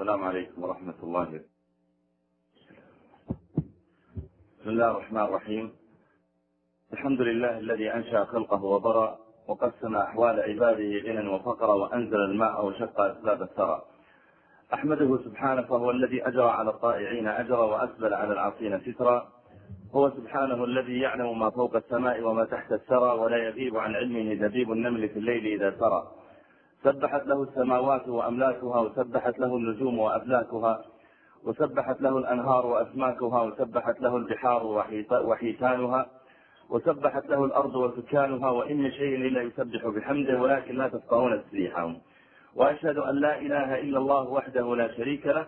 السلام عليكم ورحمة الله. بسم الله الرحمن الرحيم. الحمد لله الذي أنشأ خلقه وبرأ وقسم أحوال عباده غنى وفقرا وأنزل الماء وشق أسباب الثرى. أحمده سبحانه فهو الذي أجرى على الطائعين أجرا وأسبل على العاصين سترا. هو سبحانه الذي يعلم ما فوق السماء وما تحت الثرى ولا يغيب عن علمه دبيب النمل في الليل إذا سرى. سبحت له السماوات وأملاكها وسبحت له النجوم وأفلاكها وسبحت له الأنهار وأسماكها وسبحت له البحار وحيتانها وسبحت له الأرض وسكانها وإن من شيء إلا يسبح بحمده ولكن لا تفقهون تسبيحهم. وأشهد أن لا إله إلا الله وحده لا شريك له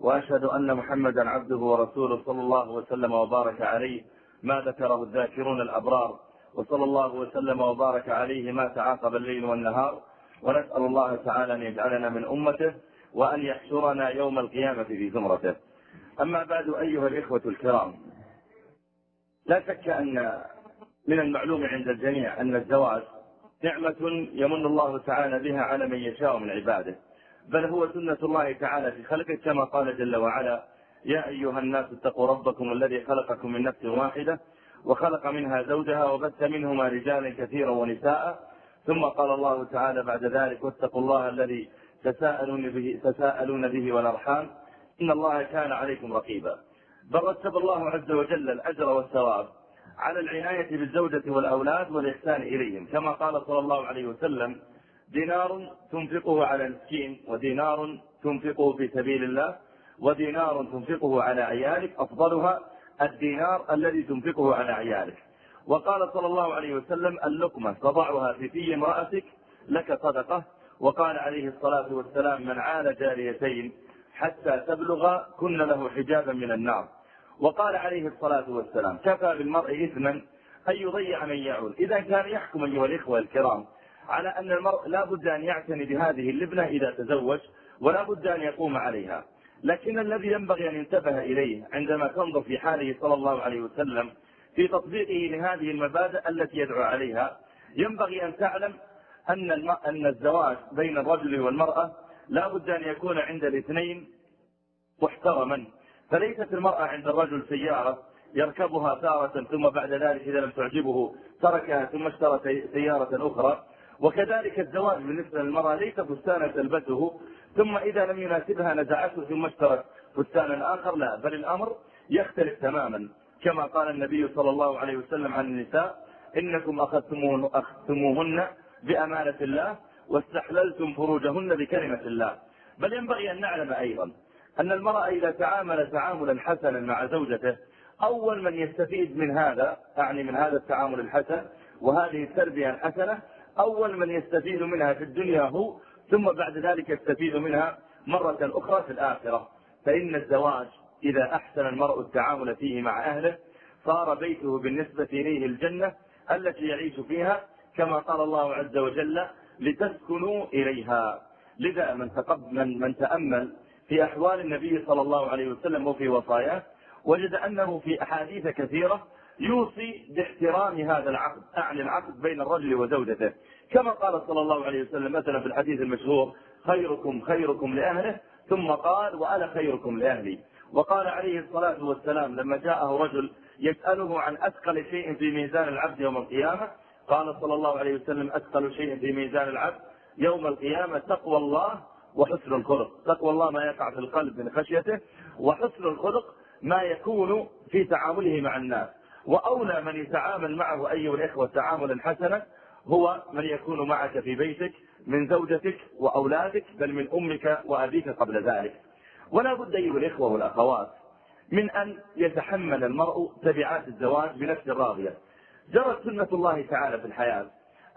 وأشهد أن محمدا عبده ورسوله صلى الله وسلم وبارك عليه ما ذكره الذاكرون الأبرار وصلى الله وسلم وبارك عليه ما تعاقب الليل والنهار ونسأل الله تعالى أن يجعلنا من أمته وأن يحشرنا يوم القيامة في زمرته. أما بعد أيها الإخوة الكرام لا شك أن من المعلوم عند الجميع أن الزواج نعمة يمن الله تعالى بها على من يشاء من عباده. بل هو سنة الله تعالى في خلقه كما قال جل وعلا يا أيها الناس اتقوا ربكم الذي خلقكم من نفس واحدة وخلق منها زوجها وبث منهما رجالا كثيرا ونساء ثم قال الله تعالى بعد ذلك واتقوا الله الذي تساءلون به, تساءلون به والأرحام. إن الله كان عليكم رقيبا. بل رتب الله عز وجل الأجر والثواب على العناية بالزوجة والأولاد والإحسان إليهم. كما قال صلى الله عليه وسلم دينار تنفقه على المسكين ودينار تنفقه في سبيل الله ودينار تنفقه على عيالك. أفضلها الدينار الذي تنفقه على عيالك. وقال صلى الله عليه وسلم اللقمة تضعها في في امرأتك لك صدقة. وقال عليه الصلاة والسلام من عال جاريتين حتى تبلغ كن له حجابا من النار. وقال عليه الصلاة والسلام كفى بالمرء إثما أن يضيع من يعول. إذا كان يحكم أيها الإخوة الكرام على أن المرء لا بد أن يعتني بهذه اللبنة إذا تزوج ولا بد أن يقوم عليها. لكن الذي ينبغي أن ينتبه إليه عندما تنظر في حاله صلى الله عليه وسلم في تطبيقه لهذه المبادئ التي يدعو عليها. ينبغي أن تعلم أن أن الزواج بين الرجل والمرأة لا بد أن يكون عند الاثنين محترما. فليست المرأة عند الرجل سيارة يركبها تارة ثم بعد ذلك إذا لم تعجبه تركها ثم اشترى سيارة أخرى. وكذلك الزواج بالنسبة للمرأة ليس فستانا تلبسه ثم إذا لم يناسبها نزعته ثم اشترت فستانا آخر لا بل الأمر يختلف تماما. كما قال النبي صلى الله عليه وسلم عن النساء إنكم أخذتموهن, بأمانة الله واستحللتم فروجهن بكلمة الله. بل ينبغي أن نعلم أيضا أن المرأة إذا تعامل تعاملا حسنا مع زوجته أول من يستفيد من هذا أعني من هذا التعامل الحسن وهذه التربية الحسنة أول من يستفيد منها في الدنيا هو ثم بعد ذلك يستفيد منها مرة أخرى في الآخرة. فإن الزواج إذا أحسن المرء التعامل فيه مع أهله صار بيته بالنسبة إليه الجنة التي يعيش فيها كما قال الله عز وجل لتسكنوا إليها لذا من, من, من تأمل في أحوال النبي صلى الله عليه وسلم وفي وصاياه وجد أنه في أحاديث كثيرة يوصي باحترام هذا العقد أعني العقد بين الرجل وزوجته. كما قال صلى الله عليه وسلم مثلا في الحديث المشهور خيركم خيركم لأهله ثم قال وأنا خيركم لأهلي وقال عليه الصلاة والسلام لما جاءه رجل يسأله عن أثقل شيء في ميزان العبد يوم القيامة قال صلى الله عليه وسلم أثقل شيء في ميزان العبد يوم القيامة تقوى الله وحسن الخلق. تقوى الله ما يقع في القلب من خشيته وحسن الخلق ما يكون في تعامله مع الناس. وأولى من يتعامل معه أيها الإخوة تعاملا حسنا هو من يكون معك في بيتك من زوجتك وأولادك بل من أمك وأبيك قبل ذلك. ولا بد أيها الإخوة والأخوات من أن يتحمل المرء تبعات الزواج بنفس راضية. جرت سنة الله تعالى في الحياة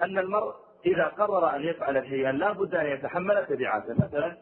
أن المرء إذا قرر أن يفعل شيئا لا بد أن يتحمل تبعاته. مثلا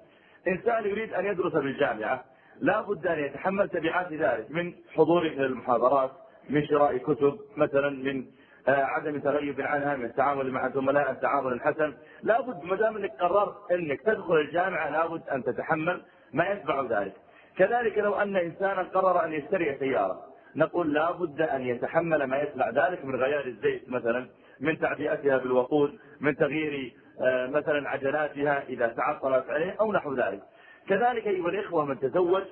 إنسان يريد أن يدرس بالجامعة لا بد أن يتحمل تبعات ذلك من حضوره إلى المحاضرات من شراء كتب مثلا من آه، عدم تغيب عنها من التعامل مع زملاء التعامل الحسن. لابد ما دام إنك قررت إنك تدخل الجامعة لابد أن تتحمل ما يتبع ذلك. كذلك لو أن إنسانا قرر أن يشتري سيارة نقول لابد أن يتحمل ما يتبع ذلك من غيار الزيت مثلا من تعبئتها بالوقود من تغيير آه، مثلا عجلاتها إذا تعطلت عليه أو نحو ذلك. كذلك أيها الإخوة من تزوج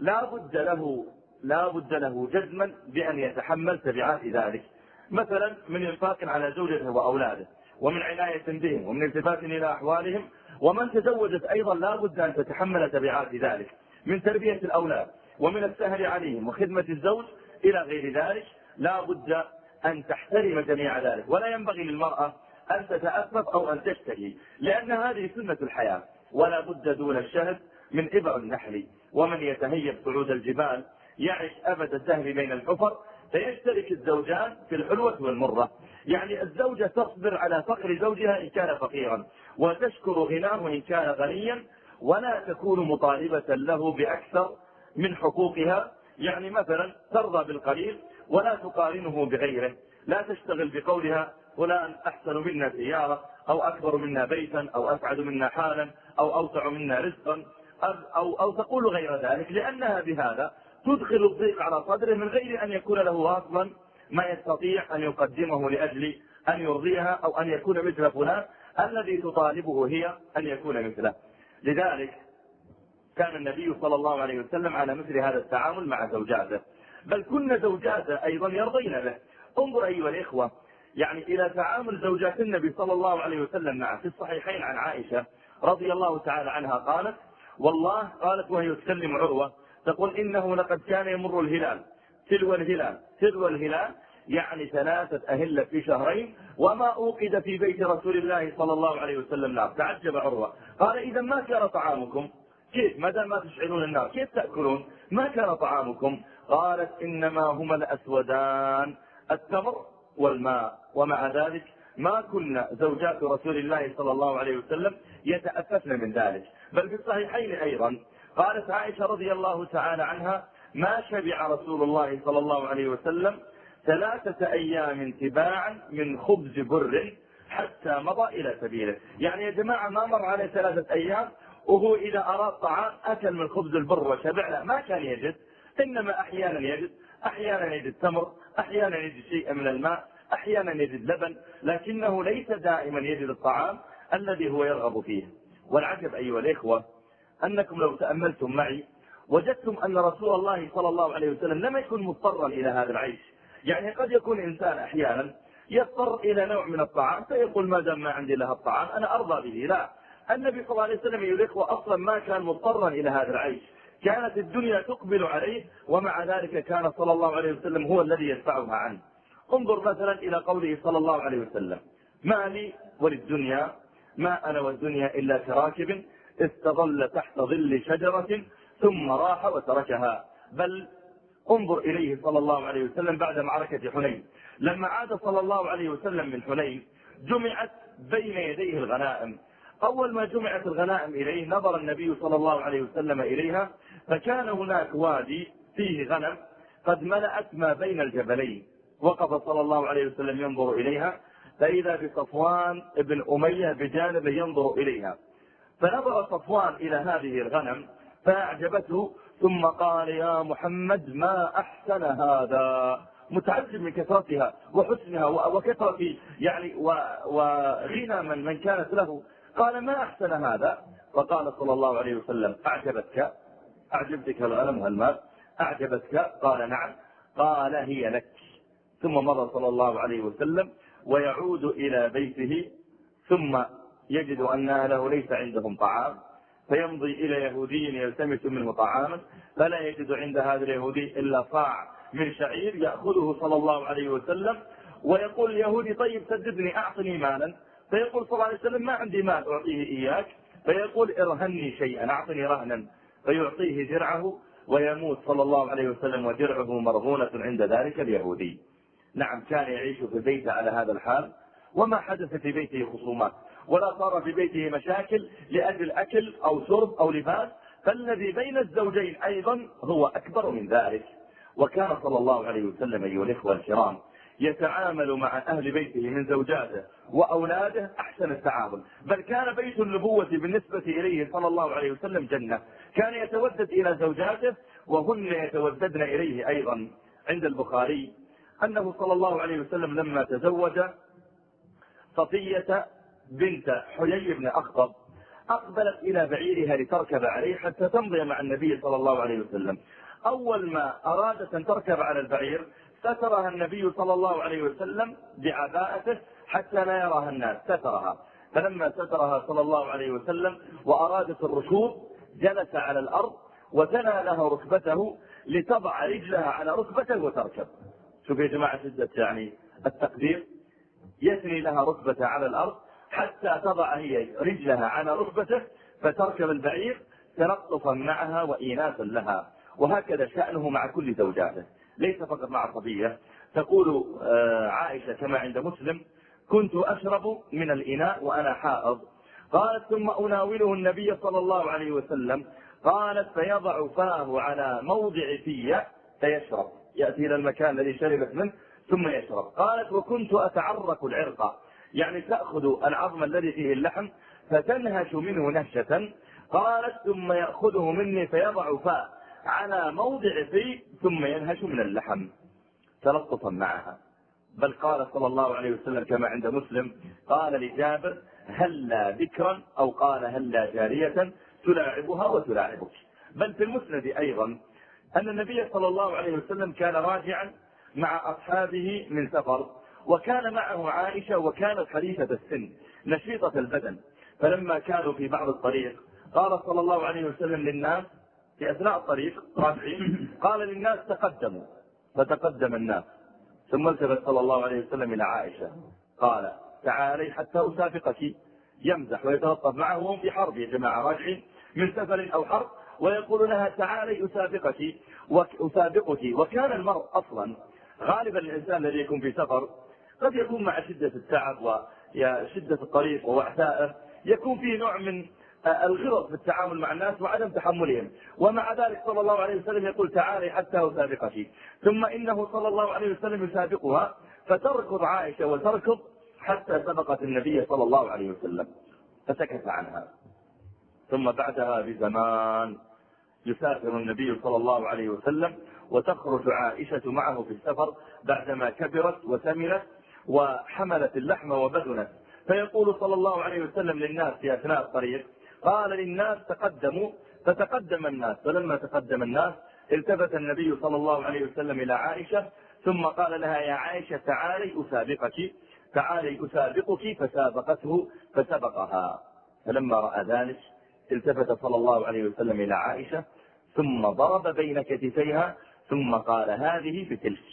لا بد له لا بد له جزما بأن يتحمل تبعات ذلك. مثلا من إنفاق على زوجته وأولاده ومن عناية بهم ومن التفات إلى أحوالهم ومن تزوجت أيضا لا بد أن تتحمل تبعات ذلك من تربية الأولاد ومن السهر عليهم وخدمة الزوج إلى غير ذلك. لا بد أن تحترم جميع ذلك. ولا ينبغي للمرأة أن تتأسف أو أن تشتهي لأن هذه سنة الحياة. ولا بد دون الشهد من إبر النحل. ومن يتهيب صعود الجبال يعش أبد الدهر بين الحفر فيشترك الزوجان في الحلوة والمرة. يعني الزوجة تصبر على فقر زوجها إن كان فقيرا. وتشكر غناه إن كان غنيا ولا تكون مطالبة له بأكثر من حقوقها. يعني مثلا ترضى بالقليل ولا تقارنه بغيره. لا تشتغل بقولها فلان أحسن منا سيارة أو أكبر منا بيتا أو أسعد منا حالا أو أوسع منا رزقا أو, أو تقول غير ذلك. لأنها بهذا تدخل الضيق على صدره من غير أن يكون له أصلا ما يستطيع أن يقدمه لأجل أن يرضيها أو أن يكون مثل فلان. الذي تطالبه هي أن يكون مثله. لذلك كان النبي صلى الله عليه وسلم على مثل هذا التعامل مع زوجاته. بل كن زوجاته أيضا يرضين به. انظر أيها الإخوة يعني إلى تعامل زوجات النبي صلى الله عليه وسلم معه في الصحيحين عن عائشة رضي الله تعالى عنها قالت والله قالت وهي تكلم عروة تقول إنه لقد كان يمر الهلال. تلو الهلال تلو الهلال يعني ثلاثة أهلة في شهرين وما أوقد في بيت رسول الله صلى الله عليه وسلم نار. تعجب عروة. قال إذا ما كان طعامكم؟ كيف؟ ما دام ما تشعلون النار كيف تأكلون؟ ما كان طعامكم؟ قالت إنما هما الأسودان التمر والماء. ومع ذلك ما كنا زوجات رسول الله صلى الله عليه وسلم يتأسفن من ذلك. بل في الصحيحين أيضا قالت عائشة رضي الله تعالى عنها ما شبع رسول الله صلى الله عليه وسلم ثلاثة أيام تباعا من خبز بر حتى مضى إلى سبيله. يعني يا جماعة ما مر عليه ثلاثة أيام وهو إذا أراد طعام أكل من خبز البر وشبع لا ما كان يجد. إنما أحيانا يجد. أحيانا يجد تمر. أحيانا يجد شيء من الماء. أحيانا يجد لبن. لكنه ليس دائما يجد الطعام الذي هو يرغب فيه. والعجب أيها الإخوة أنكم لو تأملتم معي وجدتم أن رسول الله صلى الله عليه وسلم لم يكن مضطرا إلى هذا العيش. يعني قد يكون إنسان أحيانا يضطر إلى نوع من الطعام فيقول ما دام ما عندي لها الطعام أنا أرضى به. لا النبي صلى الله عليه وسلم يقول الإخوة أصلا ما كان مضطرا إلى هذا العيش. كانت الدنيا تقبل عليه ومع ذلك كان صلى الله عليه وسلم هو الذي يدفعها عنه. انظر مثلا إلى قوله صلى الله عليه وسلم ما لي وللدنيا ما أنا والدنيا إلا كراكب استظل تحت ظل شجرة ثم راح وتركها. بل انظر إليه صلى الله عليه وسلم بعد معركة حنين. لما عاد صلى الله عليه وسلم من حنين جمعت بين يديه الغنائم. أول ما جمعت الغنائم إليه نظر النبي صلى الله عليه وسلم إليها فكان هناك وادي فيه غنم قد ملأت ما بين الجبلين. وقف صلى الله عليه وسلم ينظر إليها فإذا بصفوان ابن أمية بجانبه ينظر إليها. فنظر صفوان إلى هذه الغنم فأعجبته ثم قال يا محمد ما أحسن هذا؟ متعجب من كثرتها وحسنها وكثرة يعني وغنى من, من كانت له. قال ما أحسن هذا؟ فقال صلى الله عليه وسلم أعجبتك؟ أعجبتك الغنم والمال؟ أعجبتك؟ قال نعم. قال هي لك. ثم مضى صلى الله عليه وسلم ويعود إلى بيته. ثم يجد أن أهله ليس عندهم طعام. فيمضي إلى يهودي يلتمس منه طعاما فلا يجد عند هذا اليهودي إلا صاع من شعير يأخذه صلى الله عليه وسلم ويقول اليهودي طيب سددني أعطني مالا. فيقول صلى الله عليه وسلم ما عندي مال أعطيه إياك. فيقول ارهني شيئا أعطني رهنا. فيعطيه درعه ويموت صلى الله عليه وسلم ودرعه مرهونة عند ذلك اليهودي. نعم كان يعيش في بيته على هذا الحال وما حدث في بيته خصومات. ولا صار في بيته مشاكل لأجل أكل أو شرب أو لباس فالذي بين الزوجين أيضا هو أكبر من ذلك. وكان صلى الله عليه وسلم أيها الإخوة الكرام يتعامل مع أهل بيته من زوجاته وأولاده أحسن التعامل. بل كان بيت النبوة بالنسبة إليه صلى الله عليه وسلم جنة. كان يتودد إلى زوجاته وهن يتوددن إليه أيضا. عند البخاري أنه صلى الله عليه وسلم لما تزوج صفية بنت حيي بن أخطب أقبلت إلى بعيرها لتركب عليه حتى تمضي مع النبي صلى الله عليه وسلم. أول ما أرادت أن تركب على البعير سترها النبي صلى الله عليه وسلم بعباءته حتى لا يراها الناس سترها. فلما سترها صلى الله عليه وسلم وأرادت الركوب جلس على الأرض وثنى لها ركبته لتضع رجلها على ركبته وتركب. شوف يا جماعة شدة يعني التقدير. يثني لها ركبته على الأرض حتى تضع هي رجلها على ركبته فتركب البعير تلطفا معها وإيناسا لها. وهكذا شأنه مع كل زوجاته. ليس فقط مع الصبية تقول آه، عائشة كما عند مسلم كنت أشرب من الإناء وأنا حائض. قالت ثم أناوله النبي صلى الله عليه وسلم. قالت فيضع فاه على موضع في فيشرب. يأتي إلى المكان الذي شربت منه ثم يشرب. قالت وكنت أتعرق العرق يعني تأخذ العظم الذي فيه اللحم فتنهش منه نهشة. قالت ثم يأخذه مني فيضع فاء على موضع في ثم ينهش من اللحم. تلطفا معها. بل قال صلى الله عليه وسلم كما عند مسلم قال لجابر هلا ذكرا أو قال هلا جارية تلاعبها وتلاعبك. بل في المسند أيضا أن النبي صلى الله عليه وسلم كان راجعا مع أصحابه من سفر. وكان معه عائشة وكانت حديثة السن نشيطة البدن. فلما كانوا في بعض الطريق قال صلى الله عليه وسلم للناس في أثناء الطريق راجعين قال للناس تقدموا. فتقدم الناس. ثم التفت صلى الله عليه وسلم إلى عائشة. قال تعالي حتى أسافقك. يمزح ويتلطف معه وهم في حرب يا جماعة راجعين من سفر أو حرب. ويقول لها تعالي أسابقك. وأسابقك وكان المرء أصلا غالبا الإنسان الذي يكون في سفر قد يكون مع شدة التعب وشدة الطريق ووعثائه يكون فيه نوع من الغلط في التعامل مع الناس وعدم تحملهم. ومع ذلك صلى الله عليه وسلم يقول تعالي حتى أسابقك. ثم إنه صلى الله عليه وسلم يسابقها فتركض عائشة وتركض حتى سبقت النبي صلى الله عليه وسلم. فسكت عنها. ثم بعدها بزمان يسافر النبي صلى الله عليه وسلم وتخرج عائشة معه في السفر بعدما كبرت وسمنت وحملت اللحم وبدنت فيقول صلى الله عليه وسلم للناس في أثناء الطريق قال للناس تقدموا فتقدم الناس. فلما تقدم الناس التفت النبي صلى الله عليه وسلم إلى عائشة ثم قال لها يا عائشة تعالي أسابقك تعالي أسابقك فسابقته فسبقها. فلما رأى ذلك التفت صلى الله عليه وسلم إلى عائشة ثم ضرب بين كتفيها ثم قال هذه بتلك.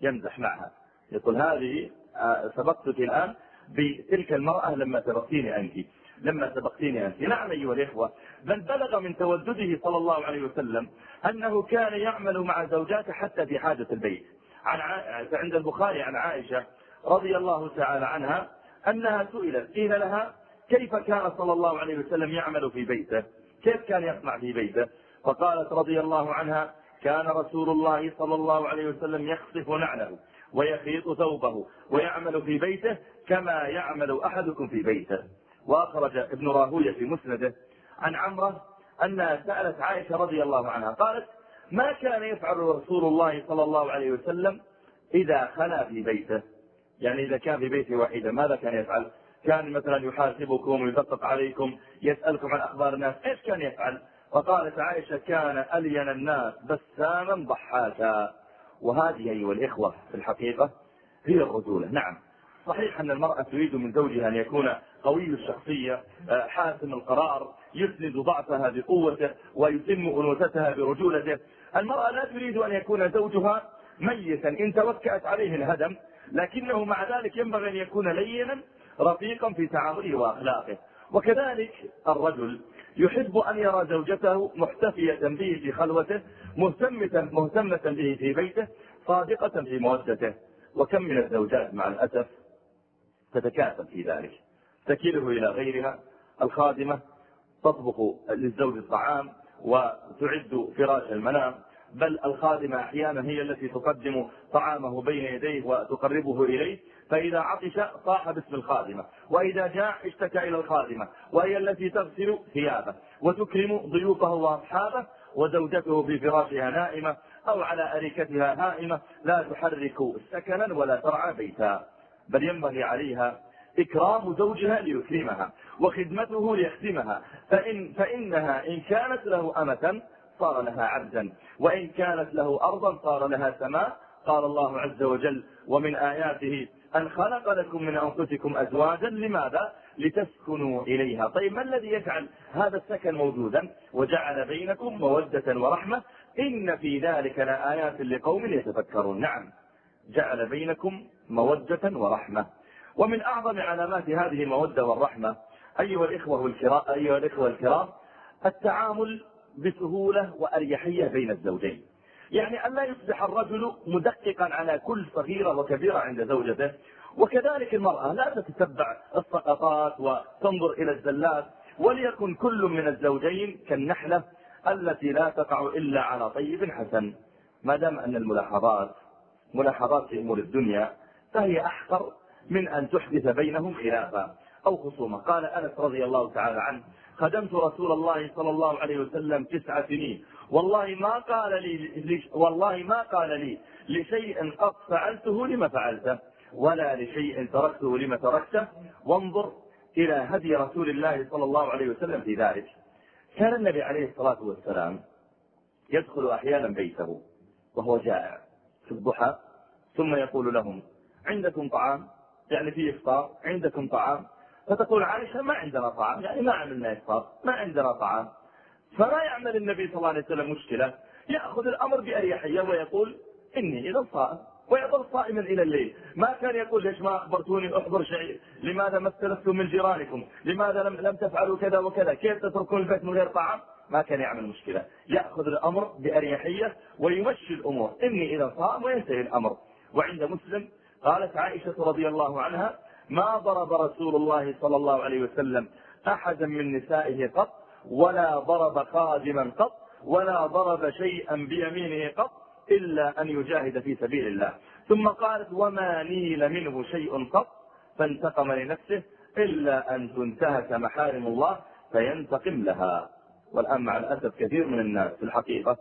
يمزح معها. يقول هذه آه، سبقتك الآن بتلك المرأة لما سبقتيني أنت. لما سبقتيني أنت. نعم أيها الإخوة بل بلغ من تودده صلى الله عليه وسلم أنه كان يعمل مع زوجاته حتى في حاجة البيت. عن عند البخاري عن عائشة رضي الله تعالى عنها أنها سئلت قيل لها كيف كان صلى الله عليه وسلم يعمل في بيته؟ كيف كان يصنع في بيته؟ فقالت رضي الله عنها كان رسول الله صلى الله عليه وسلم يخصف نعله ويخيط ثوبه ويعمل في بيته كما يعمل أحدكم في بيته. وأخرج ابن راهوية في مسنده عن عمرة أنها سألت عائشة رضي الله عنها قالت ما كان يفعل رسول الله صلى الله عليه وسلم إذا خلا في بيته؟ يعني إذا كان في بيته وحيدا ماذا كان يفعل؟ كان مثلا يحاسبكم ويدقق عليكم يسألكم عن أخبار الناس إيش كان يفعل؟ فقالت عائشة كان ألين الناس بساما ضحاكا. وهذه أيها الإخوة في الحقيقة هي الرجولة. نعم. صحيح أن المرأة تريد من زوجها أن يكون قوي الشخصية آه، حاسم القرار يسند ضعفها بقوته ويتم أنوثتها برجولته. المرأة لا تريد أن يكون زوجها ميتا. إن توكأت عليه الهدم لكنه مع ذلك ينبغي أن يكون لينا رفيقا في تعامله وأخلاقه. وكذلك الرجل يحب أن يرى زوجته محتفية به في خلوته مهتمة, مهتمة به في بيته صادقة في مودته. وكم من الزوجات مع الأسف تتكاسل في ذلك. تكيله إلى غيرها الخادمة تطبخ للزوج الطعام وتعد فراش المنام. بل الخادمة أحيانا هي التي تقدم طعامه بين يديه وتقربه إليه. فإذا عطش صاح باسم الخادمة وإذا جاع اشتكى إلى الخادمة وهي التي تغسل ثيابه وتكرم ضيوفه وأصحابه وزوجته في فراشها نائمة أو على أريكتها نائمة لا تحرك سكنا ولا ترعى بيتا. بل ينبغي عليها إكرام زوجها ليكرمها وخدمته ليخدمها فإن فإنها إن كانت له أمة صار لها عبدا وإن كانت له أرضا صار لها سماء. قال الله عز وجل ومن آياته أن خلق لكم من أنفسكم أزواجا لماذا؟ لتسكنوا إليها. طيب ما الذي يجعل هذا السكن موجودا؟ وجعل بينكم مودة ورحمة. إن في ذلك لآيات لقوم يتفكرون. نعم جعل بينكم مودة ورحمة. ومن أعظم علامات هذه المودة والرحمة أيها الإخوة والكرام أيها الإخوة الكرام التعامل بسهولة وأريحية بين الزوجين. يعني أن لا يصبح الرجل مدققا على كل صغيرة وكبيرة عند زوجته. وكذلك المرأة لا تتتبع السقطات وتنظر إلى الزلات وليكن كل من الزوجين كالنحلة التي لا تقع إلا على طيب حسن. ما دام أن الملاحظات ملاحظات في أمور الدنيا فهي أحقر من أن تحدث بينهم خلافا. أو خصومة قال أنس رضي الله تعالى عنه خدمت رسول الله صلى الله عليه وسلم تسع سنين. والله ما قال لي والله ما قال لي لشيء قد فعلته لما فعلته ولا لشيء تركته لما تركته. وانظر إلى هدي رسول الله صلى الله عليه وسلم في ذلك. كان النبي عليه الصلاة والسلام يدخل أحيانا بيته وهو جائع في الضحى ثم يقول لهم عندكم طعام؟ يعني في إفطار عندكم طعام؟ فتقول عائشة ما عندنا طعام. يعني ما عملنا إفطار ما عندنا طعام. فما يعمل النبي صلى الله عليه وسلم مشكلة. يأخذ الأمر بأريحية ويقول إني إذا صائم. ويظل صائما إلى الليل. ما كان يقول ليش ما أخبرتوني؟ أحضر شيء. لماذا ما استلفتم من جيرانكم؟ لماذا لم, لم تفعلوا كذا وكذا؟ كيف تتركون البيت من غير طعام؟ ما كان يعمل مشكلة. يأخذ الأمر بأريحية ويمشي الأمور. إني إذا صائم وينتهي الأمر. وعند مسلم قالت عائشة رضي الله عنها ما ضرب رسول الله صلى الله عليه وسلم أحدا من نسائه قط ولا ضرب قادما قط ولا ضرب شيئا بيمينه قط إلا أن يجاهد في سبيل الله. ثم قالت وما نيل منه شيء قط؟ فانتقم لنفسه إلا أن تنتهك محارم الله فينتقم لها. والآن مع الأسف كثير من الناس في الحقيقة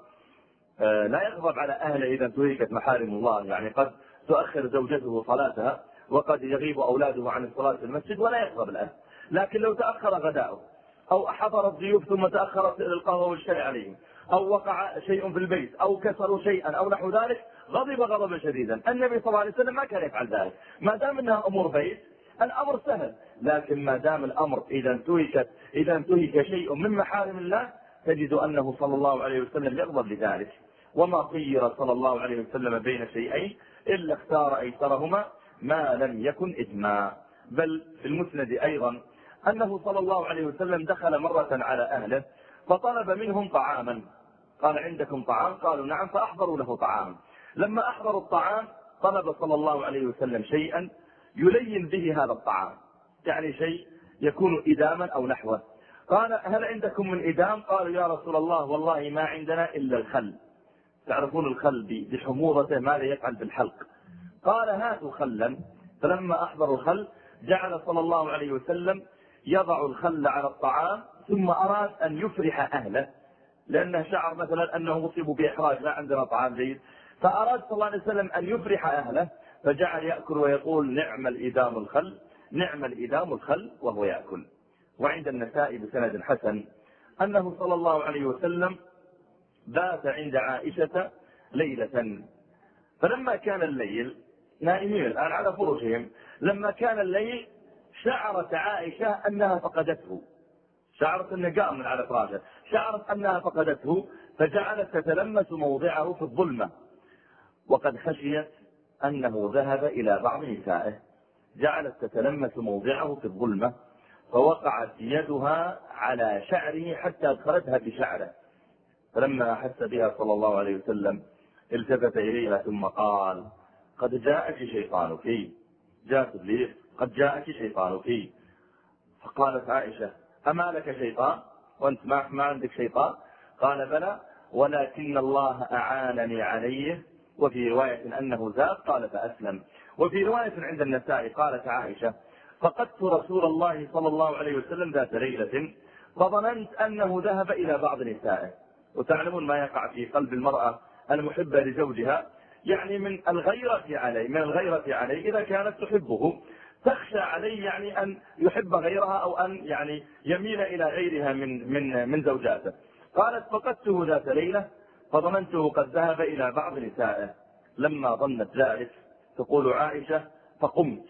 آه، لا يغضب على أهله إذا انتهكت محارم الله. يعني قد تؤخر زوجته صلاتها وقد يغيب أولاده عن الصلاة في المسجد ولا يغضب الأهل. لكن لو تأخر غداؤه أو حضر الضيوف ثم تأخرت القهوة والشاي عليهم أو وقع شيء في البيت أو كسروا شيئا أو نحو ذلك غضب غضبا شديدا. النبي صلى الله عليه وسلم ما كان يفعل ذلك. ما دام أنها أمور بيت الأمر سهل. لكن ما دام الأمر إذا انتهكت إذا انتهك شيء من محارم الله تجد أنه صلى الله عليه وسلم يغضب لذلك. وما خير صلى الله عليه وسلم بين شيئين إلا اختار أيسرهما ما لم يكن إجماع. بل في المسند أيضا أنه صلى الله عليه وسلم دخل مرة على أهله فطلب منهم طعاما. قال عندكم طعام؟ قالوا نعم فأحضروا له طعام. لما أحضروا الطعام طلب صلى الله عليه وسلم شيئا يلين به هذا الطعام. يعني شيء يكون إداما أو نحوه. قال هل عندكم من إدام؟ قالوا يا رسول الله والله ما عندنا إلا الخل. تعرفون الخل بحموضته ماذا يفعل بالحلق. قال هاتوا خلا. فلما أحضروا الخل جعل صلى الله عليه وسلم يضع الخل على الطعام ثم أراد أن يفرح أهله لأنه شعر مثلا أنه مصيب بإحراج لا عندنا طعام جيد. فأراد صلى الله عليه وسلم أن يفرح أهله فجعل يأكل ويقول نعم الإدام الخل نعم الإدام الخل وهو يأكل. وعند النساء بسند حسن أنه صلى الله عليه وسلم بات عند عائشة ليلة. فلما كان الليل نائمين الآن على فرشهم لما كان الليل شعرت عائشة أنها فقدته. شعرت أنه قام من على فراشه. شعرت أنها فقدته فجعلت تتلمس موضعه في الظلمة. وقد خشيت أنه ذهب إلى بعض نسائه. جعلت تتلمس موضعه في الظلمة فوقعت يدها على شعره حتى أدخلتها في شعره. فلما أحس بها صلى الله عليه وسلم التفت إليها ثم قال قد جاءك شيطانك. جاءت إبليس قد جاءك شيطانك فقالت عائشة أما لك شيطان؟ وأنت ما, ما عندك شيطان؟ قال بلى ولكن الله أعانني عليه. وفي رواية أنه زاد قال فأسلم. وفي رواية عند النساء قالت عائشة فقدت رسول الله صلى الله عليه وسلم ذات ليلة فظننت أنه ذهب إلى بعض نسائه. وتعلمون ما يقع في قلب المرأة المحبة لزوجها يعني من الغيرة عليه من الغيرة عليه إذا كانت تحبه. تخشى عليه يعني أن يحب غيرها أو أن يعني يميل إلى غيرها من من من زوجاته. قالت فقدته ذات ليلة فظننته قد ذهب إلى بعض نسائه. لما ظنت ذلك تقول عائشة فقمت.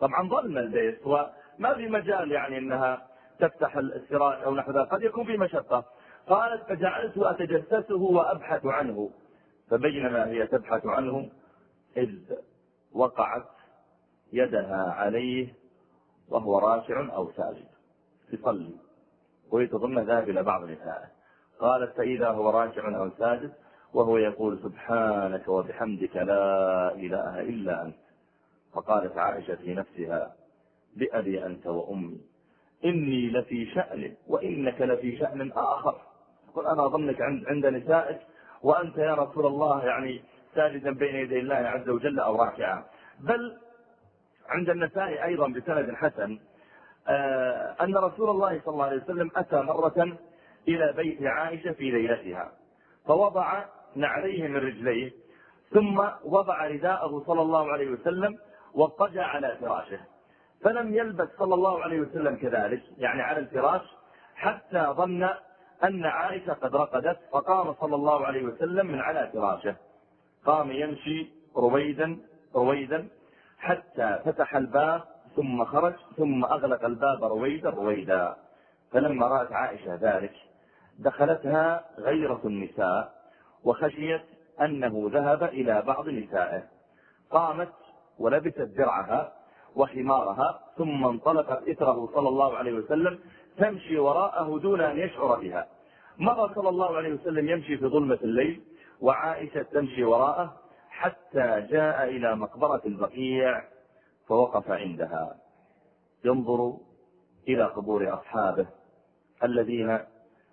طبعا ظن البيت وما في مجال يعني أنها تفتح السراج أو نحو ذلك قد يكون في مشقة. قالت فجعلت أتجسسه وأبحث عنه. فبينما هي تبحث عنه إذ وقعت يدها عليه وهو راكع أو ساجد. يصلي. تظن ذهب إلى بعض نسائه. قالت فإذا هو راكع أو ساجد وهو يقول سبحانك وبحمدك لا إله إلا أنت. فقالت عائشة في نفسها بأبي أنت وأمي إني لفي شأن وإنك لفي شأن آخر. قل أنا أظنك عند, عند نسائك وأنت يا رسول الله يعني ساجدا بين يدي الله عز وجل أو راكعا. بل عند النساء أيضا بسند حسن آه، أن رسول الله صلى الله عليه وسلم أتى مرة إلى بيت عائشة في ليلتها فوضع نعليه من رجليه ثم وضع رداءه صلى الله عليه وسلم واضطجع على فراشه. فلم يلبث صلى الله عليه وسلم كذلك يعني على الفراش حتى ظن أن عائشة قد رقدت فقام صلى الله عليه وسلم من على فراشه. قام يمشي رويدا رويدا حتى فتح الباب ثم خرج ثم أغلق الباب رويدا رويدا. فلما رأت عائشة ذلك دخلتها غيرة النساء وخشيت أنه ذهب إلى بعض نسائه. قامت ولبست درعها وحمارها ثم انطلقت إثره صلى الله عليه وسلم تمشي وراءه دون أن يشعر بها. مضى صلى الله عليه وسلم يمشي في ظلمة الليل وعائشة تمشي وراءه حتى جاء إلى مقبرة البقيع فوقف عندها. ينظر إلى قبور أصحابه الذين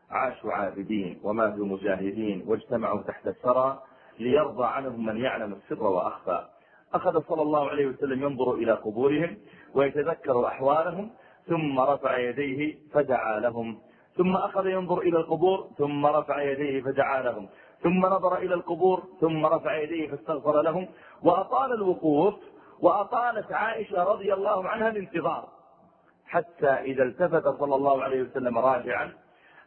عاشوا عابدين وماتوا مجاهدين واجتمعوا تحت الثرى ليرضى عنهم من يعلم السر وأخفى. أخذ صلى الله عليه وسلم ينظر إلى قبورهم ويتذكر أحوالهم ثم رفع يديه فدعا لهم. ثم أخذ ينظر إلى القبور ثم رفع يديه فدعا لهم. ثم نظر إلى القبور ثم رفع يديه فاستغفر لهم وأطال الوقوف وأطالت عائشة رضي الله عنها الانتظار حتى إذا التفت صلى الله عليه وسلم راجعا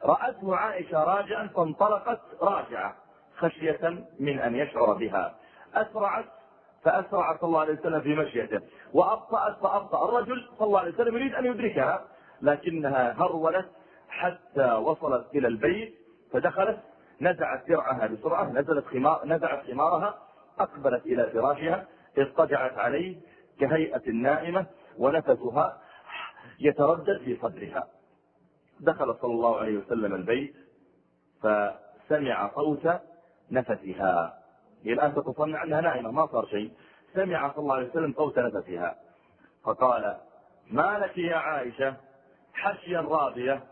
رأته عائشة راجعا فانطلقت راجعة خشية من أن يشعر بها. أسرعت فأسرع صلى الله عليه وسلم في مشيته وأبطأت فأبطأ الرجل صلى الله عليه وسلم يريد أن يدركها لكنها هرولت حتى وصلت إلى البيت فدخلت نزعت درعها بسرعة نزلت خمار نزعت خمارها أقبلت إلى فراشها اضطجعت عليه كهيئة النائمة ونفسها يتردد في صدرها. دخل صلى الله عليه وسلم البيت فسمع صوت نفسها هي الآن تتصنع أنها نائمة ما صار شيء. سمع صلى الله عليه وسلم صوت نفسها فقال ما لك يا عائشة؟ حشيا راضية.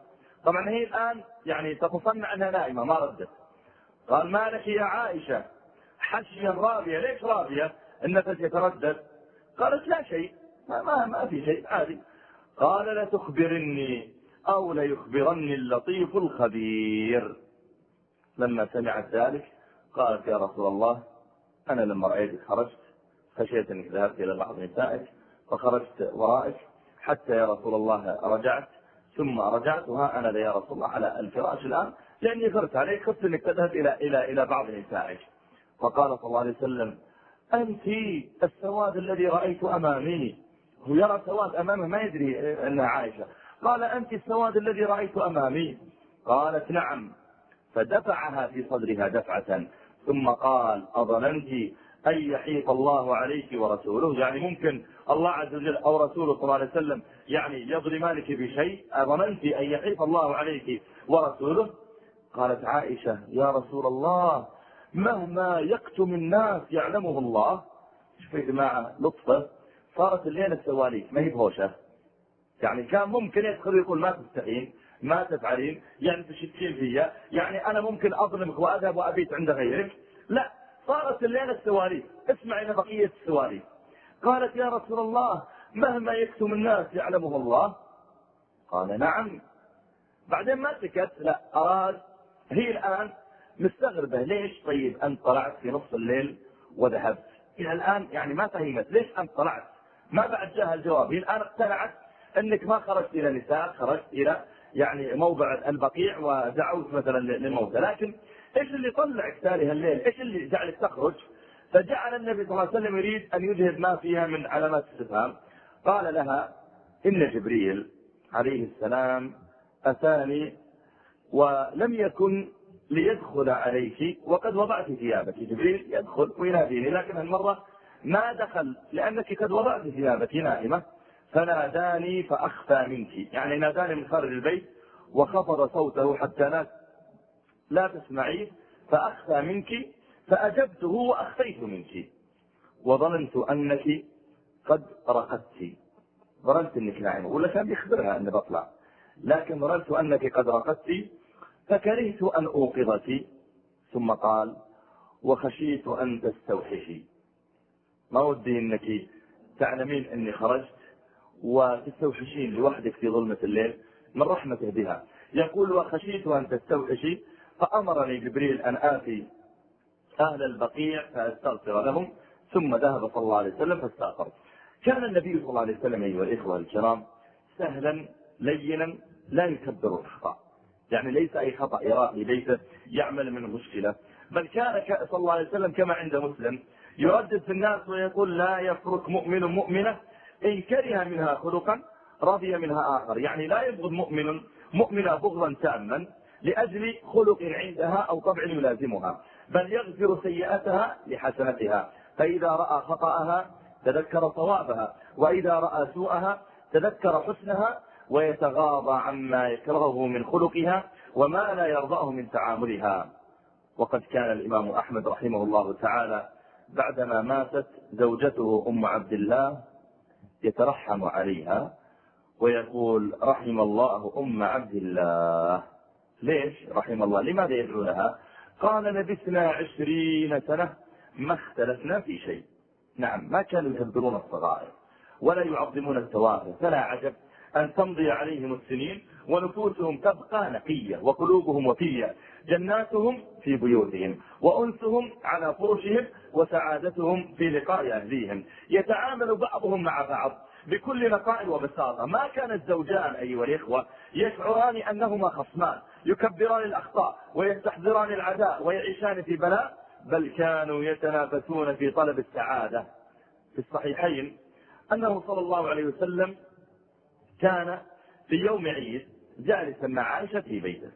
طبعا هي الآن يعني تتصنع أنها نائمة ما ردت. قال ما لك يا عائشة؟ حشيا راضية. ليش راضية؟ النفس يتردد. قالت لا شيء. ما, ما, ما في شيء عادي. قال لتخبرني أو ليخبرني اللطيف الخبير. لما سمعت ذلك قالت يا رسول الله أنا لما رأيتك خرجت خشيت أنك ذهبت إلى بعض نسائك فخرجت ورائك حتى يا رسول الله رجعت ثم رجعت وها أنا يا رسول الله على الفراش الآن لأني خرت عليك خفت أنك تذهب إلى إلى إلى بعض نسائك فقال صلى الله عليه وسلم أنت السواد الذي رأيت أمامي. هو يرى سواد أمامه ما يدري أنها عائشة. قال أنت السواد الذي رأيت أمامي. قالت نعم. فدفعها في صدرها دفعة. ثم قال أظننت أن يحيط الله عليك ورسوله. يعني ممكن الله عز وجل أو رسوله صلى الله عليه وسلم يعني يظلمانك بشيء. أظننت أن يحيط الله عليك ورسوله. قالت عائشة يا رسول الله مهما يكتم الناس يعلمه الله. شوف يا جماعة لطفة صارت الليلة السواليف ما هي بهوشة. يعني كان ممكن يدخل يقول ما تستحين ما تفعلين يعني تشتين فيا يعني أنا ممكن أظلمك وأذهب وأبيت عند غيرك. لا صارت الليلة السواليف اسمع إلى بقية السواليف قالت يا رسول الله مهما يكتم الناس يعلمه الله. قال نعم. بعدين ما سكت لا أراد هي الآن مستغربة ليش طيب أنت طلعت في نصف الليل وذهبت؟ إلى الآن يعني ما فهمت ليش أنت طلعت؟ ما بعد جاء الجواب. هي الآن اقتنعت أنك ما خرجت إلى نساء خرجت إلى يعني موضع البقيع ودعوت مثلا للموتى. لكن إيش اللي طلعك تالي الليل إيش اللي جعلك تخرج فجعل النبي صلى الله عليه وسلم يريد أن يذهب ما فيها من علامات استفهام قال لها إن جبريل عليه السلام أتاني ولم يكن ليدخل عليك وقد وضعت ثيابك. جبريل يدخل ويناديني لكن هالمرة ما دخل لأنك قد وضعت ثيابك نائمة فناداني فأخفى منك. يعني ناداني من خارج البيت وخفض صوته حتى لا لا تسمعيه فأخفى منك فأجبته وأخفيت منك. وظننت أنك قد رقدت. ظننت أنك نائمة ولا كان بيخبرها أني بطلع. لكن ظننت أنك قد رقدت فكرهت أن أوقظك. ثم قال وخشيت أن تستوحشي. ما ودي أنك تعلمين أني خرجت وتستوحشين لوحدك في ظلمة الليل من رحمته بها. يقول وخشيت أن تستوحشي فأمرني جبريل أن آتي أهل البقيع فأستغفر لهم ثم ذهب صلى الله عليه وسلم فاستغفر كان النبي صلى الله عليه وسلم أيها الإخوة الكرام سهلا لينا لا يكبر الخطأ. يعني ليس أي خطأ إرائي ليس يعمل من مشكلة. بل كان صلى الله عليه وسلم كما عند مسلم يردد في الناس ويقول لا يفرك مؤمن مؤمنة إن كره منها خلقا رضي منها آخر. يعني لا يبغض مؤمن مؤمنة بغضا تاما. لأجل خلق عندها أو طبع يلازمها بل يغفر سيئاتها لحسنتها فإذا رأى خطأها تذكر صوابها وإذا رأى سوءها تذكر حسنها ويتغاضى عما يكرهه من خلقها وما لا يرضاه من تعاملها. وقد كان الإمام أحمد رحمه الله تعالى بعدما ماتت زوجته أم عبد الله يترحم عليها ويقول رحم الله أم عبد الله. ليش؟ رحم الله. لماذا يدعو لها؟ قال لبثنا عشرين سنة ما اختلفنا في شيء. نعم ما كانوا يكبرون الصغائر ولا يعظمون التوافه فلا عجب أن تمضي عليهم السنين ونفوسهم تبقى نقية وقلوبهم وفية. جناتهم في بيوتهم وأنسهم على فرشهم وسعادتهم في لقاء أهليهم. يتعامل بعضهم مع بعض بكل نقاء وبساطة. ما كان الزوجان أيها الإخوة يشعران أنهما خصمان يكبران الأخطاء ويستحضران العداء ويعيشان في بلاء بل كانوا يتنافسون في طلب السعادة. في الصحيحين أنه صلى الله عليه وسلم كان في يوم عيد جالسا مع عائشة في بيته.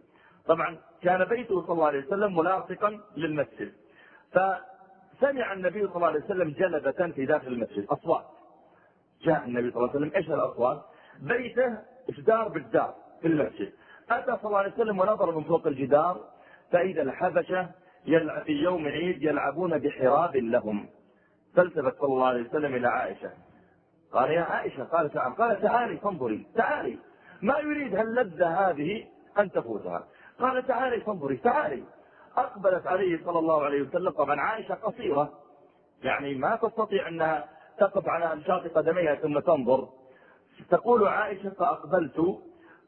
طبعا كان بيته صلى الله عليه وسلم ملاصقا للمسجد فسمع النبي صلى الله عليه وسلم جلبة في داخل المسجد أصوات. جاء النبي صلى الله عليه وسلم إيش الأصوات؟ بيته جدار بالجدار في المسجد. أتى صلى الله عليه وسلم ونظر من فوق الجدار فإذا الحبشة في يوم عيد يلعبون بحراب لهم. فالتفت صلى الله عليه وسلم إلى عائشة. قال يا عائشة قالت نعم قال تعالي فانظري تعالي. ما يريد هاللذة هذه أن تفوتها. قال تعالي فانظري تعالي. أقبلت عليه صلى الله عليه وسلم. طبعا عائشة قصيرة. يعني ما تستطيع أنها تقف على أنشاط قدميها ثم تنظر. تقول عائشة فأقبلت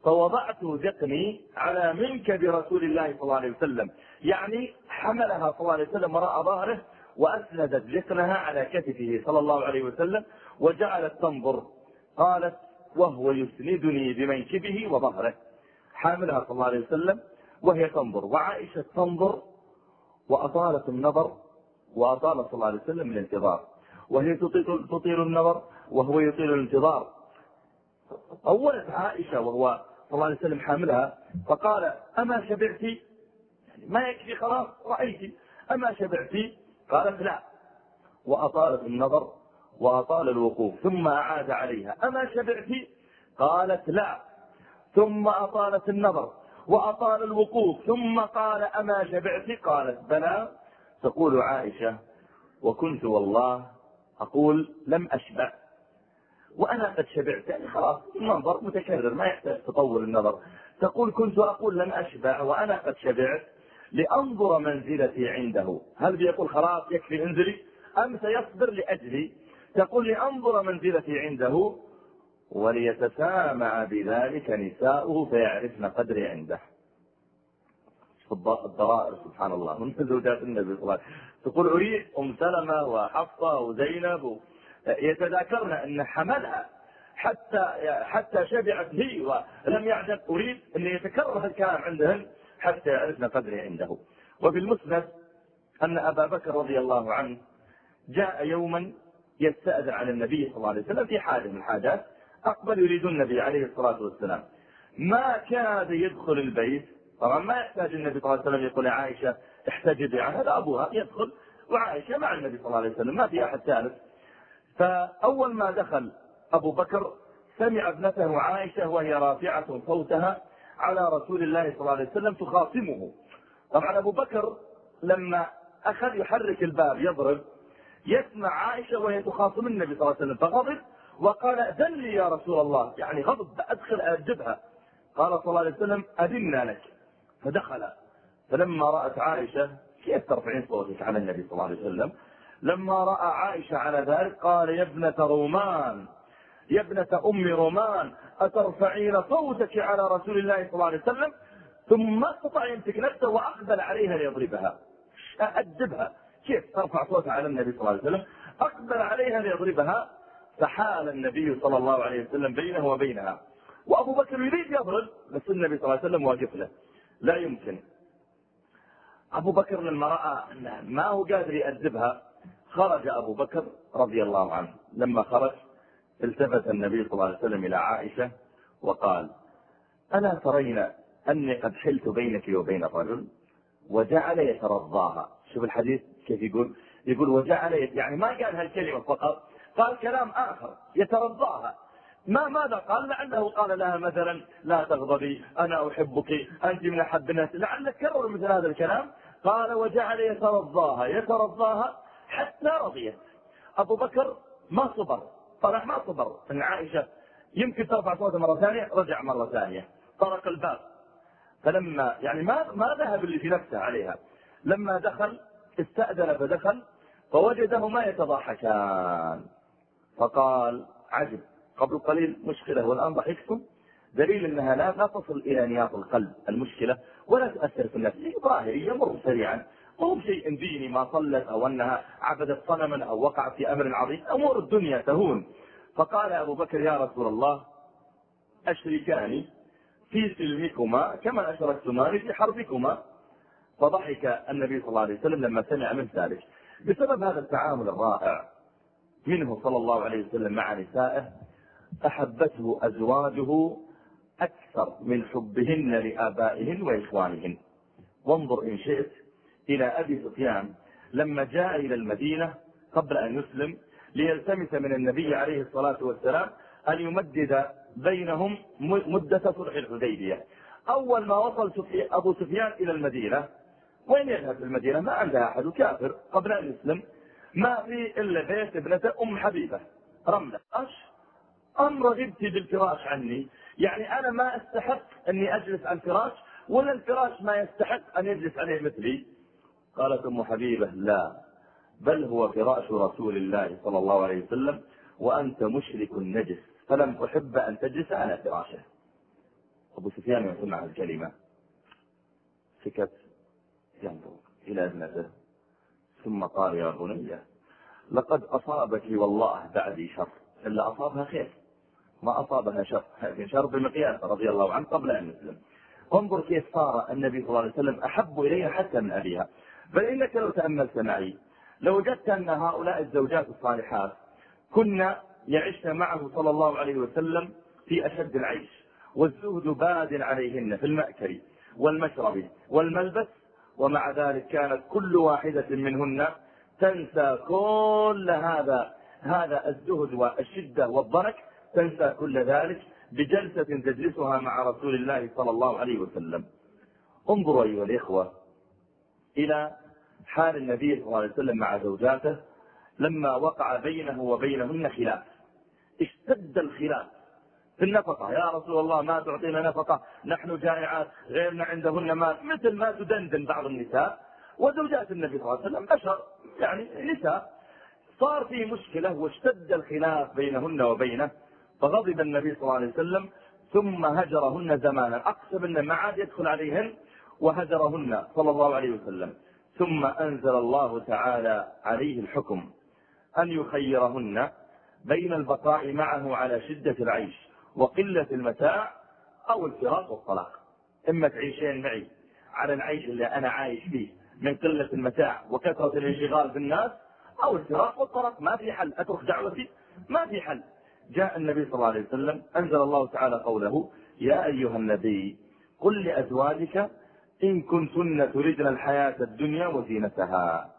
فوضعت ذقني على منكب رسول الله صلى الله عليه وسلم. يعني حملها صلى الله عليه وسلم وراء ظهره وأسندت ذقنها على كتفه صلى الله عليه وسلم وجعلت تنظر. قالت وهو يسندني بمنكبه وظهره. حاملها صلى الله عليه وسلم وهي تنظر. وعائشة تنظر وأطالت النظر وأطال صلى الله عليه وسلم الانتظار. وهي تطيل, النظر وهو يطيل الانتظار. أولت عائشة وهو صلى الله عليه وسلم حاملها فقال أما شبعت يعني ما يكفي خلاص رأيت. أما شبعت قالت لا. وأطالت النظر وأطال الوقوف ثم أعاد عليها أما شبعت قالت لا. ثم أطالت النظر وأطال الوقوف ثم قال أما شبعت قالت بلى. تقول عائشة وكنت والله أقول لم أشبع. وأنا قد شبعت يعني خلاص المنظر متكرر ما يحتاج تطور النظر. تقول كنت أقول لم أشبع وأنا قد شبعت لأنظر منزلتي عنده. هل بيقول خلاص يكفي انزلي أم سيصبر لأجلي؟ تقول لأنظر منزلتي عنده وليتسامع بذلك نساؤه فيعرفن قدري عنده. الضرائر سبحان الله من زوجات النبي صلى الله عليه وسلم. تقول أريد أم سلمة وحفصة وزينب يتذاكرن أن حملها حتى حتى شبعت هي ولم يعجب. أريد أن يتكرر الكلام عندهن حتى يعرفن قدري عنده. وفي المسند أن أبا بكر رضي الله عنه جاء يوما يستأذن على النبي صلى الله عليه وسلم في حاجة من الحاجات أقبل يريد النبي عليه الصلاة والسلام. ما كاد يدخل البيت طبعا ما يحتاج النبي صلى الله عليه وسلم يقول عائشة احتجبي عن هذا أبوها يدخل وعائشة مع النبي صلى الله عليه وسلم ما في أحد ثالث. فأول ما دخل أبو بكر سمع ابنته عائشة وهي رافعة صوتها على رسول الله صلى الله عليه وسلم تخاصمه. طبعا أبو بكر لما أخذ يحرك الباب يضرب يسمع عائشة وهي تخاصم النبي صلى الله عليه وسلم فغضب وقال أذن لي يا رسول الله. يعني غضب أدخل أجبها قال صلى الله عليه وسلم أذنا لك. فدخل. فلما رأت عائشة كيف ترفعين صوتك على النبي صلى الله عليه وسلم؟ لما رأى عائشة على ذلك قال يا ابنة رومان يا ابنة أم رومان أترفعين صوتك على رسول الله صلى الله عليه وسلم؟ ثم استطاع يمسك نفسه وأقبل عليها ليضربها. أدبها كيف ترفع صوتها على النبي صلى الله عليه وسلم؟ أقبل عليها ليضربها. فحال النبي صلى الله عليه وسلم بينه وبينها. وأبو بكر يريد يضرب بس النبي صلى الله عليه وسلم واقف له. لا يمكن. أبو بكر لما رأى ما هو قادر يأدبها خرج أبو بكر رضي الله عنه. لما خرج التفت النبي صلى الله عليه وسلم إلى عائشة وقال ألا ترين أني قد حلت بينك وبين الرجل؟ وجعل يترضاها. شوف الحديث كيف يقول؟ يقول وجعل يعني ما قال هالكلمة فقط قال كلام آخر يترضاها. ما ماذا قال؟ لعله قال لها مثلا لا تغضبي أنا أحبك أنت من أحب الناس. لعله كرر مثل هذا الكلام. قال وجعل يترضاها. يترضاها حتى رضيت. أبو بكر ما صبر طلع ما صبر. أن عائشة يمكن ترفع صوتها مرة ثانية رجع مرة ثانية. طرق الباب. فلما يعني ما ما ذهب اللي في نفسه عليها. لما دخل استأذن فدخل فوجدهما يتضاحكان. فقال عجب. قبل قليل مشكلة والآن ضحكتم. دليل أنها لا لا تصل إلى نياط القلب المشكلة ولا تؤثر في النفس. ظاهري يمر سريعا. مو بشيء ديني ما صلت أو أنها عبدت صنما أو وقعت في أمر عظيم. أمور الدنيا تهون. فقال أبو بكر يا رسول الله أشركاني في سلمكما كما أشركتماني في حربكما. فضحك النبي صلى الله عليه وسلم لما سمع من ذلك. بسبب هذا التعامل الرائع منه صلى الله عليه وسلم مع نسائه أحبته أزواجه أكثر من حبهن لآبائهن وإخوانهن. وانظر إن شئت إلى أبي سفيان لما جاء إلى المدينة قبل أن يسلم ليلتمس من النبي عليه الصلاة والسلام أن يمدد بينهم مدة صلح الحديبية. أول ما وصل أبو سفيان إلى المدينة وين يذهب المدينة ما عندها أحد كافر قبل أن يسلم. ما في إلا بيت ابنته أم حبيبة رملة. أش أم رغبت بالفراش عني. يعني أنا ما أستحق أني أجلس على الفراش ولا الفراش ما يستحق أن يجلس عليه مثلي. قالت أم حبيبة لا بل هو فراش رسول الله صلى الله عليه وسلم وأنت مشرك نجس فلم أحب أن تجلس على فراشه. أبو سفيان يسمع الكلمة سكت ينظر إلى ابنته ثم قال يا بني لقد أصابك والله بعدي شر إلا أصابها خير. ما أصابها شر لكن شر بمقياس رضي الله عنه قبل أن يسلم. انظر كيف صار النبي صلى الله عليه وسلم أحب إليها حتى من أبيها. بل إنك لو تأملت معي لو وجدت أن هؤلاء الزوجات الصالحات كنا يعشن معه صلى الله عليه وسلم في أشد العيش والزهد باد عليهن في المأكل والمشرب والملبس ومع ذلك كانت كل واحدة منهن تنسى كل هذا هذا الزهد والشدة والضنك تنسى كل ذلك بجلسة تجلسها مع رسول الله صلى الله عليه وسلم. انظروا أيها الإخوة إلى حال النبي صلى الله عليه وسلم مع زوجاته لما وقع بينه وبينهن خلاف. اشتد الخلاف في النفقة. يا رسول الله ما تعطينا نفقة نحن جائعات غيرنا عندهن مال مثل ما تدندن بعض النساء. وزوجات النبي صلى الله عليه وسلم بشر يعني نساء. صار في مشكلة واشتد الخلاف بينهن وبينه. فغضب النبي صلى الله عليه وسلم ثم هجرهن زمانا. أقسم أنه ما عاد يدخل عليهن وهجرهن صلى الله عليه وسلم. ثم أنزل الله تعالى عليه الحكم أن يخيرهن بين البقاء معه على شدة العيش وقلة المتاع أو الفراق والطلاق. إما تعيشين معي على العيش اللي أنا عايش فيه من قلة المتاع وكثرة الانشغال بالناس أو الفراق والطلاق. ما في حل. أترك دعوتي؟ ما في حل. جاء النبي صلى الله عليه وسلم أنزل الله تعالى قوله يا أيها النبي قل لأزواجك إن كنتن تردن الحياة الدنيا وزينتها.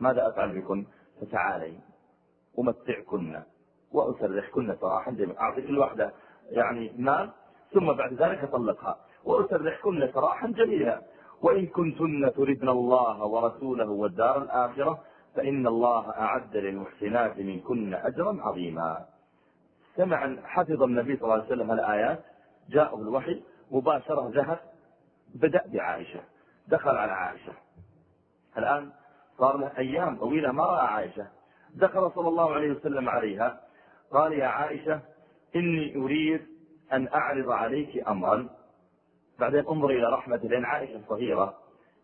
ماذا أفعل بكن؟ فتعالي أمتعكن وأسرحكن صراحا جميعا أعطي كل واحدة يعني مال ثم بعد ذلك أطلقها وأسرحكن سراحا جميلا وإن كنتن تردن الله ورسوله والدار الآخرة فإن الله أعد للمحسنات منكن أجرا عظيما. سمع حفظ النبي صلى الله عليه وسلم الآيات جاءه الوحي مباشرة ذهب بدأ بعائشة دخل على عائشة. الآن صار له أيام طويلة ما رأى عائشة. دخل صلى الله عليه وسلم عليها قال يا عائشة إني أريد أن أعرض عليك أمرا. بعدين انظر إلى رحمة لأن عائشة صغيرة.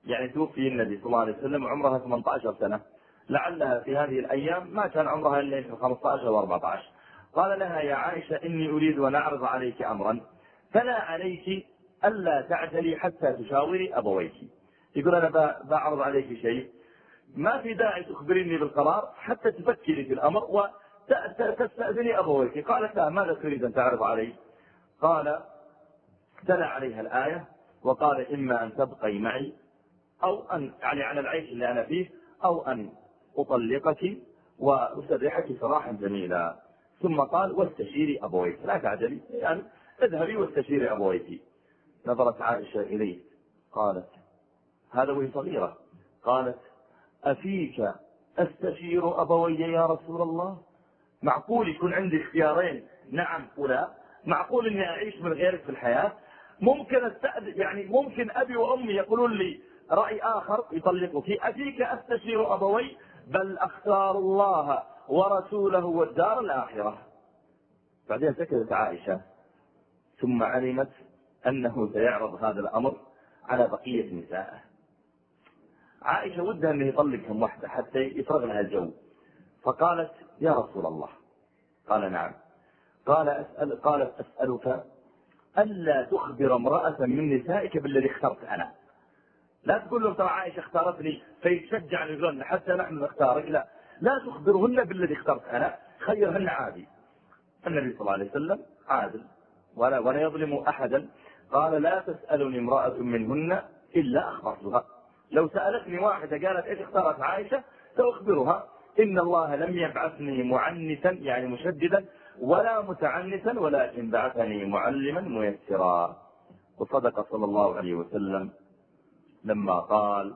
يعني توفي النبي صلى الله عليه وسلم عمرها 18 سنة. لعلها في هذه الأيام ما كان عمرها إلا 15 أو 14 قال لها يا عائشة إني أريد أن أعرض عليك أمرا فلا عليك ألا تعجلي حتى تشاوري أبويك. يقول أنا بعرض عليك شيء. ما في داعي تخبريني بالقرار حتى تفكري في الأمر وتستأذني أبويك. قالت لها ماذا تريد أن تعرض علي؟ قال تلا عليها الآية وقال إما أن تبقي معي أو أن يعني على العيش اللي أنا فيه أو أن أطلقك وأسرحك سراحا جميلا. ثم قال واستشيري أبويك. لا تعجلي. يعني اذهبي واستشيري أبويك. نظرت عائشة إليه. قالت هذا وهي صغيرة. قالت أفيك أستشير أبوي يا رسول الله؟ معقول يكون عندي اختيارين. نعم ولا. معقول إني أعيش من غيرك في الحياة. ممكن استأذن يعني ممكن أبي وأمي يقولون لي رأي آخر يطلقك. أفيك أستشير أبوي؟ بل أختار الله. ورسوله والدار الآخرة. بعدين سكتت عائشة ثم علمت أنه سيعرض هذا الأمر على بقية نسائه. عائشة ودها انه يطلقهم واحدة حتى يفرغ لها الجو. فقالت يا رسول الله. قال نعم. قال أسأل قالت أسألك ألا تخبر امرأة من نسائك بالذي اخترت أنا. لا تقول لهم ترى عائشة اختارتني فيتشجع يقولون حتى نحن نختارك. لا. لا تخبرهن بالذي اخترت أنا خيرهن عادي. النبي صلى الله عليه وسلم عادل ولا, ولا يظلم أحدا. قال لا تسألني امرأة منهن إلا أخبرتها. لو سألتني واحدة قالت إيش اختارت عائشة سأخبرها. إن الله لم يبعثني معنتا يعني مشددا ولا متعنتا ولكن بعثني معلما ميسرا. وصدق صلى الله عليه وسلم لما قال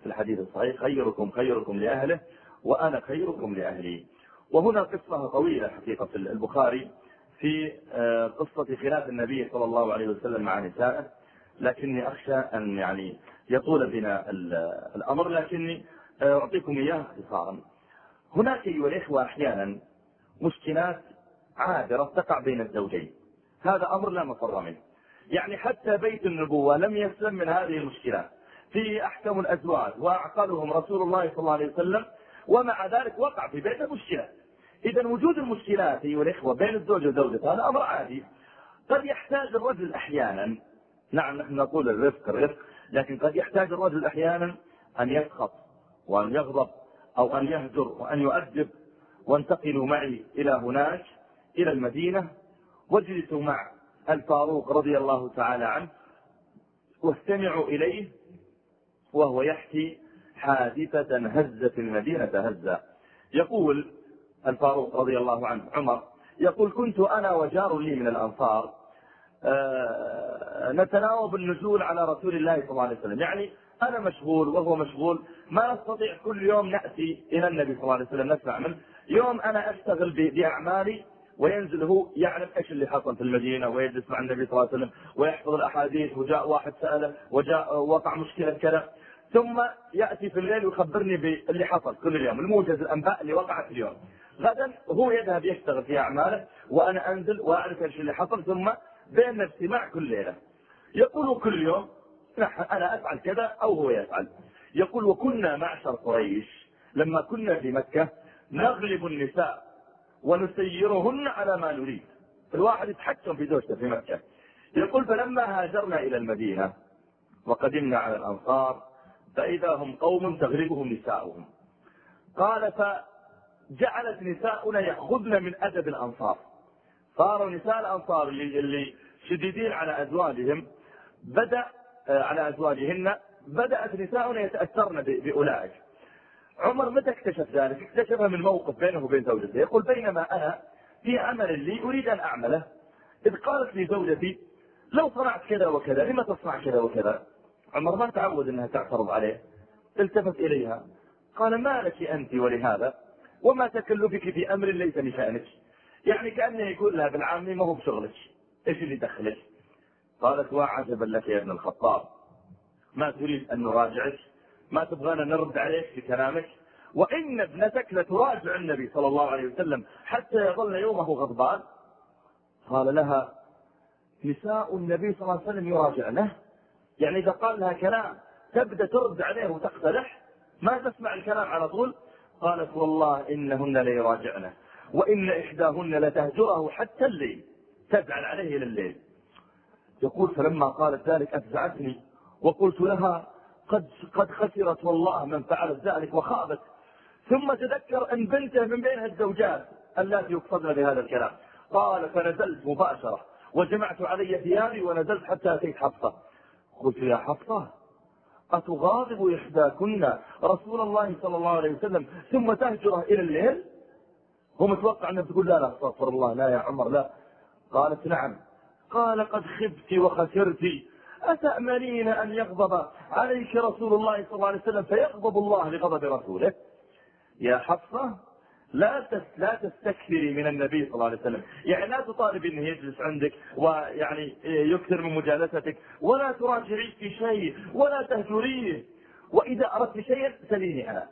في الحديث الصحيح خيركم خيركم لأهله. وأنا خيركم لأهلي. وهنا قصة طويلة حقيقة في البخاري في آه، قصة خلاف النبي صلى الله عليه وسلم مع نسائه. لكني أخشى أن يعني يطول بنا الأمر لكني آه، أعطيكم إياه اختصارا. هناك أيها الإخوة أحيانا مشكلات عابرة تقع بين الزوجين. هذا أمر لا مفر منه. يعني حتى بيت النبوة لم يسلم من هذه المشكلات فيه أحكم الأزواج وأعقلهم رسول الله صلى الله عليه وسلم ومع ذلك وقع في بيت المشكلات. إذا وجود المشكلات أيها الإخوة بين الزوج وزوجته هذا أمر عادي. قد يحتاج الرجل أحيانا نعم نحن نقول الرفق الرفق لكن قد يحتاج الرجل أحيانا أن يسخط وأن يغضب أو أن يهجر وأن يؤدب. وانتقلوا معي إلى هناك إلى المدينة واجلسوا مع الفاروق رضي الله تعالى عنه واستمعوا إليه وهو يحكي حادثة هزت المدينة هزا. يقول الفاروق رضي الله عنه عمر يقول كنت أنا وجار لي من الأنصار آه، نتناوب النزول على رسول الله صلى الله عليه وسلم. يعني أنا مشغول وهو مشغول ما نستطيع كل يوم نأتي إلى النبي صلى الله عليه وسلم نسمع منه. يوم أنا أشتغل بأعمالي وينزل هو يعرف إيش اللي حصل في المدينة ويجلس مع النبي صلى الله عليه وسلم ويحفظ الأحاديث وجاء واحد سأله وجاء وقع مشكلة كذا. ثم يأتي في الليل ويخبرني باللي حصل كل اليوم الموجز الأنباء اللي وقعت اليوم. غدا هو يذهب يشتغل في أعماله وأنا أنزل وأعرف إيش اللي حصل ثم بيننا اجتماع كل ليلة. يقول كل يوم أنا أفعل كذا أو هو يفعل. يقول وكنا معشر قريش لما كنا في مكة نغلب النساء ونسيرهن على ما نريد. الواحد يتحكم في زوجته في مكة. يقول فلما هاجرنا إلى المدينة وقدمنا على الأنصار فإذا هم قوم تغلبهم نساؤهم. قال فجعلت نساؤنا يأخذن من أدب الأنصار. صاروا نساء الأنصار اللي, اللي شديدين على أزواجهم. بدأ آه، على أزواجهن. بدأت نساؤنا يتأثرن بأولئك. عمر متى اكتشف ذلك؟ اكتشفه من موقف بينه وبين زوجته. يقول بينما أنا في عمل لي أريد أن أعمله. إذ قالت لي زوجتي لو صنعت كذا وكذا لما تصنع كذا وكذا؟ عمر ما تعود أنها تعترض عليه التفت إليها. قال ما لك أنت ولهذا؟ وما تكلفك في أمر ليس لشأنك يعني كأنه يقول لها بالعامي ما هو بشغلك. إيش اللي دخلك؟ قالت وعجبا لك يا ابن الخطاب. ما تريد أن نراجعك؟ ما تبغانا نرد عليك في كلامك؟ وإن ابنتك لتراجع النبي صلى الله عليه وسلم حتى يظل يومه غضبان؟ قال لها نساء النبي صلى الله عليه وسلم يراجعنه؟ يعني إذا قال لها كلام تبدأ ترد عليه وتقترح ما تسمع الكلام على طول؟ قالت والله إنهن ليراجعنه وإن إحداهن لتهجره حتى الليل تزعل عليه إلى الليل. يقول فلما قالت ذلك أفزعتني وقلت لها قد قد خسرت والله من فعلت ذلك وخابت. ثم تذكر أن بنته من بينها الزوجات اللاتي يقصدن بهذا الكلام. قال فنزلت مباشرة وجمعت علي ثيابي ونزلت حتى أتيت حفصة. قلت يا حفصة أتغاضب إحداكن رسول الله صلى الله عليه وسلم ثم تهجره إلى الليل؟ هو متوقع أنها تقول لا لا استغفر الله لا يا عمر لا. قالت نعم. قال قد خبت وخسرت أتأمنين أن يغضب عليك رسول الله صلى الله عليه وسلم فيغضب الله لغضب رسوله؟ يا حفصة لا لا تستكثري من النبي صلى الله عليه وسلم. يعني لا تطالب إنه يجلس عندك ويعني يكثر من مجالستك ولا تراجعيه في شيء ولا تهجريه. وإذا أردت شيئا سليني أنا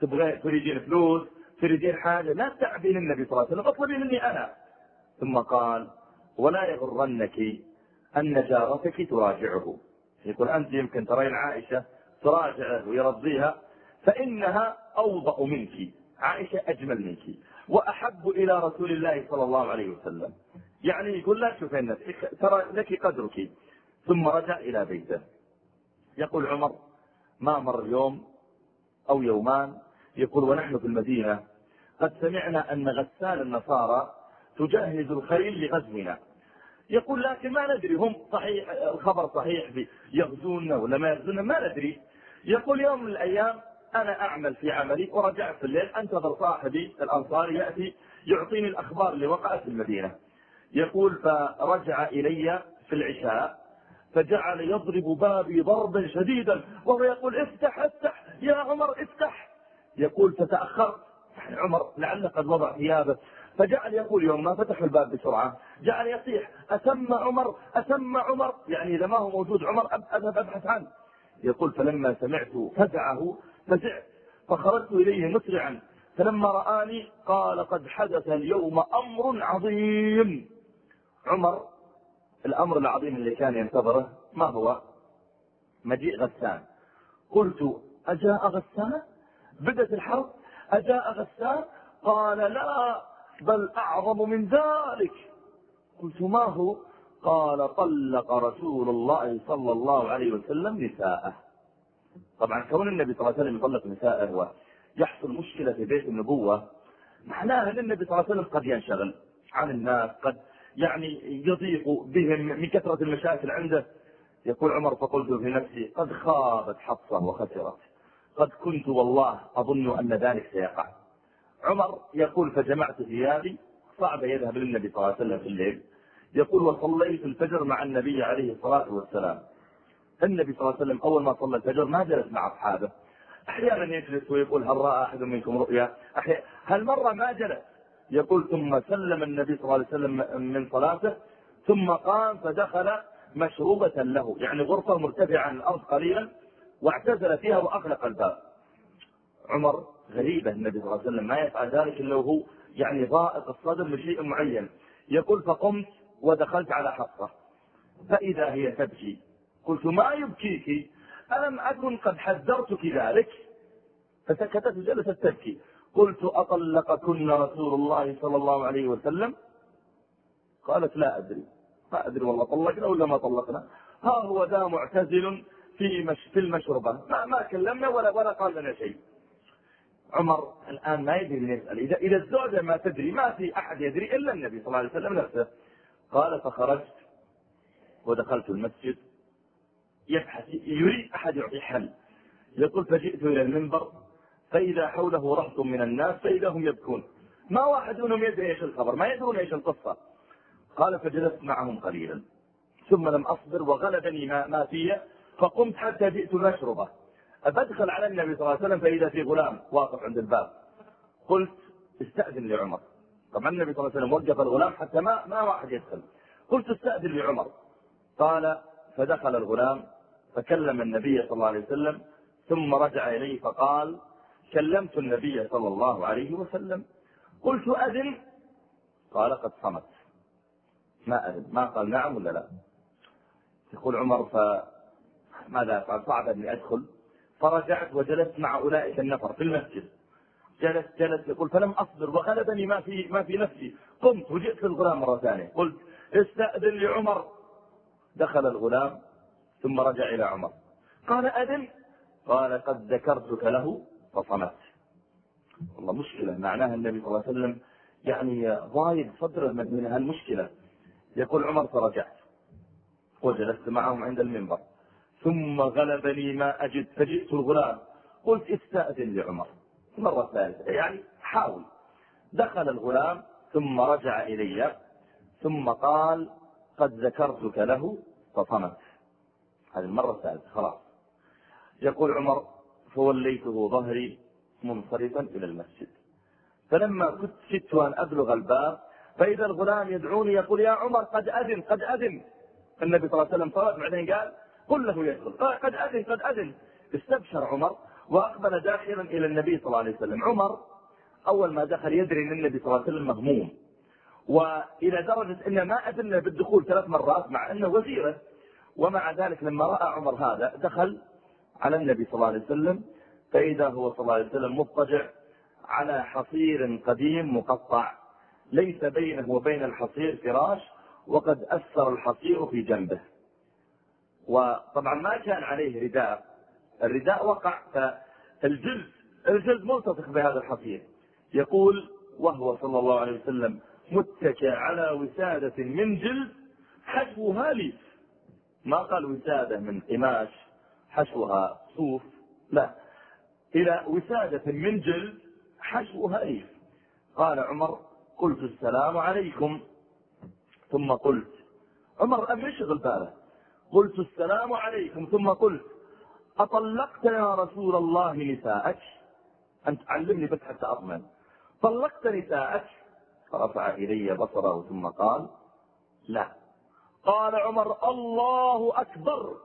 تبغى تريدين فلوس تريدين حاجة لا تعبين النبي صلى الله عليه وسلم. اطلبي مني أنا. ثم قال ولا يغرنك أن جارتك تراجعه. يقول أنت يمكن ترين عائشة تراجعه ويرضيها فإنها أوضأ منك. عائشة أجمل منك. وأحب إلى رسول الله صلى الله عليه وسلم. يعني يقول لا تشوفين نفسك ترى لك قدرك. ثم رجع إلى بيته. يقول عمر ما مر يوم أو يومان؟ يقول ونحن في المدينة. قد سمعنا أن غسال النصارى تجهز الخيل لغزونا. يقول لكن ما ندري هم صحيح الخبر صحيح يغزونا ولا ما يغزونا؟ ما ندري. يقول يوم من الأيام أنا أعمل في عملي ورجعت في الليل أنتظر صاحبي الأنصاري يأتي يعطيني الأخبار اللي وقعت في المدينة. يقول فرجع إلي في العشاء فجعل يضرب بابي ضربا شديدا وهو يقول افتح افتح يا عمر افتح. يقول فتأخرت يعني عمر لعل قد وضع ثيابه. فجعل يقول يوم ما فتح الباب بسرعة جعل يصيح أتم عمر أتم عمر. يعني إذا ما هو موجود عمر أذهب أبحث عنه. يقول فلما سمعت فزعه فزعت فخرجت إليه مسرعا فلما رآني قال قد حدث اليوم أمر عظيم. عمر الأمر العظيم اللي كان ينتظره ما هو؟ مجيء غسان. قلت أجاء غسان؟ بدت الحرب؟ أجاء غسان؟ قال لا بل أعظم من ذلك. قلت ما هو؟ قال طلق رسول الله صلى الله عليه وسلم نساءه. طبعا كون النبي صلى الله عليه وسلم يطلق نسائه ويحصل مشكلة في بيت النبوة معناها إن النبي صلى الله عليه وسلم قد ينشغل عن الناس قد يعني يضيق بهم من كثرة المشاكل عنده. يقول عمر فقلت في نفسي قد خابت حفصة وخسرت. قد كنت والله أظن أن ذلك سيقع. عمر يقول فجمعت ثيابي. صعب يذهب للنبي صلى الله عليه وسلم في الليل. يقول وصليت الفجر مع النبي عليه الصلاة والسلام. النبي صلى الله عليه وسلم أول ما صلى الفجر ما جلس مع أصحابه. أحيانا يجلس ويقول هل رأى أحد منكم رؤيا؟ هل مرة ما جلس؟ يقول ثم سلم النبي صلى الله عليه وسلم من صلاته ثم قام فدخل مشروبة له يعني غرفة مرتفعة عن الأرض قليلا واعتزل فيها وأغلق الباب. عمر غريبة النبي صلى الله عليه وسلم ما يفعل ذلك إلا وهو يعني ضائق الصدر لشيء معين. يقول فقمت ودخلت على حفصة. فإذا هي تبكي قلت ما يبكيك؟ ألم أكن قد حذرتك ذلك؟ فسكتت وجلست تبكي. قلت أطلقكن رسول الله صلى الله عليه وسلم؟ قالت لا أدري. ما أدري والله طلقنا ولا ما طلقنا. ها هو ذا معتزل في مش في المشربة. ما ما كلمنا ولا ولا قال لنا شيء. عمر الآن ما يدري من يسأل إذا إذا الزوجة ما تدري ما في أحد يدري إلا النبي صلى الله عليه وسلم نفسه. قال فخرجت ودخلت المسجد. يبحث يريد أحد يعطي حل. يقول فجئت إلى المنبر فإذا حوله رهط من الناس فإذا هم يبكون. ما واحد منهم يدري إيش الخبر ما يدرون إيش القصة. قال فجلست معهم قليلا. ثم لم أصبر وغلبني ما, ما في فقمت حتى جئت المشربة أدخل على النبي صلى الله عليه وسلم فإذا في غلام واقف عند الباب. قلت استأذن لعمر. طبعا النبي صلى الله عليه وسلم وقف الغلام حتى ما ما واحد يدخل. قلت استأذن لعمر. قال فدخل الغلام فكلم النبي صلى الله عليه وسلم ثم رجع إليه فقال كلمت النبي صلى الله عليه وسلم. قلت أذن؟ قال قد صمت. ما أذن؟ ما قال نعم ولا لا؟ يقول عمر فماذا أفعل؟ صعب أني أدخل. فرجعت وجلست مع أولئك النفر في المسجد. جلس جلس يقول فلم أصبر وغلبني ما في ما في نفسي. قمت وجئت للغلام مرة ثانية. قلت استأذن لعمر. دخل الغلام ثم رجع إلى عمر. قال أذن قال قد ذكرتك له فصمت. والله مشكلة معناها النبي صلى الله عليه وسلم يعني ضايق صدره من هالمشكلة يقول عمر فرجعت وجلست معهم عند المنبر. ثم غلبني ما أجد فجئت الغلام. قلت استأذن لعمر. مرة ثالثة يعني حاول. دخل الغلام ثم رجع إلي. ثم قال قد ذكرتك له فصمت. هذه المرة الثالثة خلاص. يقول عمر فوليته ظهري منصرفا إلى المسجد. فلما كنت شدت أن أبلغ الباب فإذا الغلام يدعوني يقول يا عمر قد أذن قد أذن. النبي صلى الله عليه وسلم صلى بعدين قال قل له يدخل. قد أذن قد أذن. استبشر عمر وأقبل داخلا إلى النبي صلى الله عليه وسلم. عمر أول ما دخل يدري أن النبي صلى الله عليه وسلم مهموم وإلى درجة أنه ما أذن بالدخول ثلاث مرات مع أنه وزيرة. ومع ذلك لما رأى عمر هذا دخل على النبي صلى الله عليه وسلم فإذا هو صلى الله عليه وسلم مضطجع على حصير قديم مقطع ليس بينه وبين الحصير فراش وقد أثر الحصير في جنبه. وطبعا ما كان عليه رداء الرداء وقع فالجلد الجلد ملتصق بهذا الحصير. يقول وهو صلى الله عليه وسلم متكئ على وسادة من جلد حشوها ليف ما قال وسادة من قماش حشوها صوف؟ لا. إلى وسادة من جلد حشوها ليف قال عمر قلت السلام عليكم. ثم قلت عمر أم يشغل باله قلت السلام عليكم. ثم قلت أطلقت يا رسول الله نساءك؟ أنت علمني بس حتى أضمن. طلقت نساءك؟ فرفع إلي بصره ثم قال لا. قال عمر الله أكبر.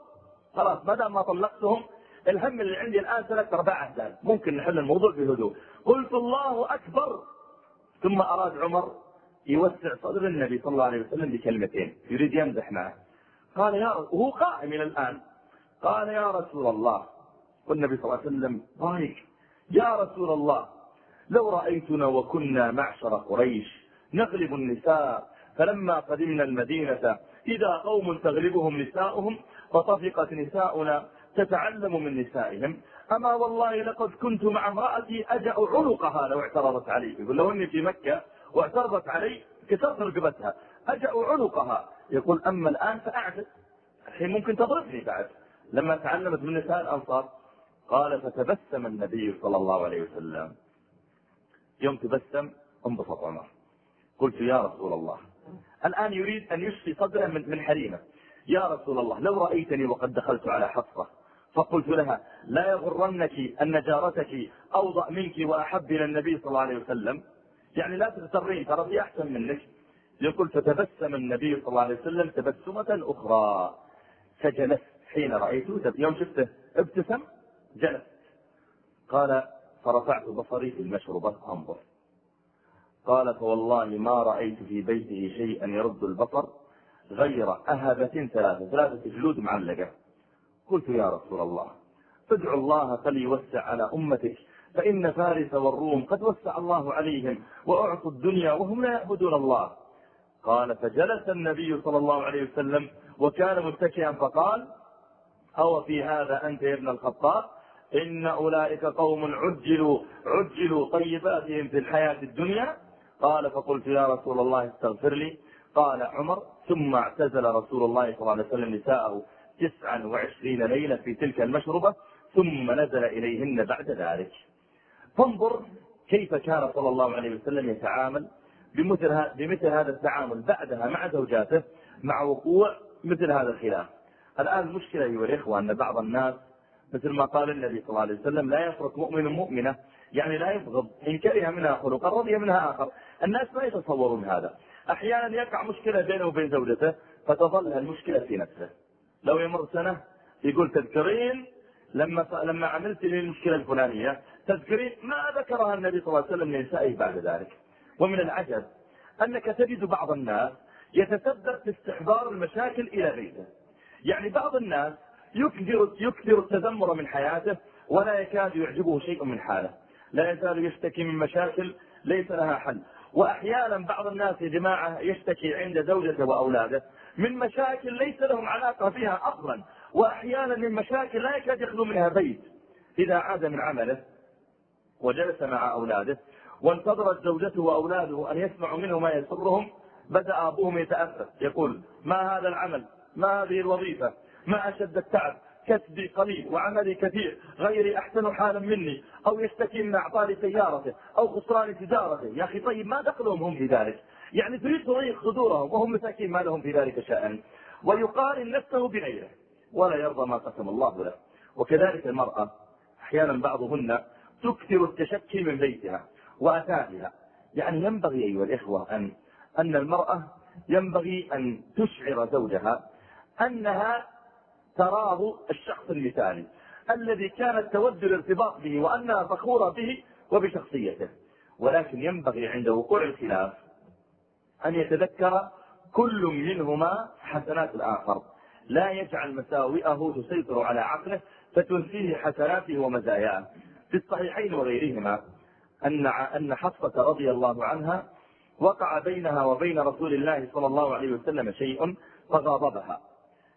خلاص ما دام ما طلقتهم الهم اللي عندي الآن ثلاث أرباع أهداف. ممكن نحل الموضوع بهدوء قلت الله أكبر. ثم أراد عمر يوسع صدر النبي صلى الله عليه وسلم بكلمتين. يريد يمزح معه. قال يا وهو قائم إلى الآن. قال يا رسول الله. والنبي صلى الله عليه وسلم ضايق يا رسول الله لو رأيتنا وكنا معشر قريش نغلب النساء فلما قدمنا المدينة إذا قوم تغلبهم نساؤهم فطفقت نساؤنا تتعلم من نسائهم. أما والله لقد كنت مع امرأتي أجأ عنقها لو اعترضت علي. يقول لو أني في مكة واعترضت علي كسرت رقبتها أجأ عنقها. يقول أما الآن فأعجز الحين ممكن تضربني بعد. لما تعلمت من نساء الأنصار قال فتبسم النبي صلى الله عليه وسلم. يوم تبسم انبسط عمر. قلت يا رسول الله الآن يريد أن يشفي صدره من من حريمه. يا رسول الله لو رأيتني وقد دخلت على حفصة فقلت لها لا يغرنك أن جارتك أوضأ منك وأحب إلى النبي صلى الله عليه وسلم؟ يعني لا تغترين ترى أحسن منك. يقول فتبسم النبي صلى الله عليه وسلم تبسمة أخرى. فجلست حين رأيته. يوم شفته ابتسم جلست. قال فرفعت بصري في المشربة أنظر. قال فوالله ما رأيت في بيته شيئا يرد البصر غير أهبة ثلاثة. ثلاثة جلود معلقة. قلت يا رسول الله ادعو الله فليوسع على أمتك فإن فارس والروم قد وسع الله عليهم وأعطوا الدنيا وهم لا يعبدون الله. قال فجلس النبي صلى الله عليه وسلم وكان متكئا فقال أو في هذا أنت يا ابن الخطاب؟ إن أولئك قوم عجلوا عجلوا طيباتهم في الحياة الدنيا قال فقلت يا رسول الله استغفر لي. قال عمر ثم اعتزل رسول الله صلى الله عليه وسلم نساءه تسعا وعشرين ليلة في تلك المشربة ثم نزل إليهن بعد ذلك. فانظر كيف كان صلى الله عليه وسلم يتعامل بمثل, هذا التعامل بعدها مع زوجاته مع وقوع مثل هذا الخلاف. الآن المشكلة أيها الإخوة أن بعض الناس مثل ما قال النبي صلى الله عليه وسلم لا يفرق مؤمن مؤمنة يعني لا يبغض إن كره منها خلقا رضي منها آخر. الناس ما يتصورون هذا أحيانا يقع مشكلة بينه وبين زوجته فتظل المشكلة في نفسه. لو يمر سنة يقول تذكرين لما لما عملت لي المشكلة الفلانية تذكرين ما ذكرها النبي صلى الله عليه وسلم لنسائه بعد ذلك. ومن العجب أنك تجد بعض الناس يتسبب في استحضار المشاكل إلى بيته يعني بعض الناس يكثر, يكثر التذمر من حياته ولا يكاد يعجبه شيء من حاله. لا يزال يشتكي من مشاكل ليس لها حل. وأحيانا بعض الناس يا جماعة يشتكي عند زوجته وأولاده من مشاكل ليس لهم علاقة فيها أصلا. وأحيانا من مشاكل لا يكاد يخلو منها بيت. إذا عاد من عمله وجلس مع أولاده وانتظرت زوجته وأولاده أن يسمعوا منه ما يسرهم بدأ أبوهم يتأسف يقول ما هذا العمل؟ ما هذه الوظيفة؟ ما أشد التعب؟ كسبي قليل وعملي كثير غيري أحسن حالا مني أو يشتكي من أعطال سيارته أو خسران تجارته. يا أخي طيب ما دخلهم هم في ذلك؟ يعني تريد تضيق صدورهم وهم مساكين ما لهم في ذلك شأن؟ ويقارن نفسه بغيره ولا يرضى ما قسم الله له. وكذلك المرأة أحيانا بعضهن تكثر التشكي من بيتها وأثاثها. يعني ينبغي أيها الإخوة أن أن المرأة ينبغي أن تشعر زوجها أنها تراه الشخص المثالي الذي كانت تود الارتباط به وأنها فخورة به وبشخصيته. ولكن ينبغي عند وقوع الخلاف أن يتذكر كل منهما حسنات الآخر. لا يجعل مساوئه تسيطر على عقله فتنسيه حسناته ومزاياه. في الصحيحين وغيرهما أن أن حفصة رضي الله عنها وقع بينها وبين رسول الله صلى الله عليه وسلم شيء فغاضبها.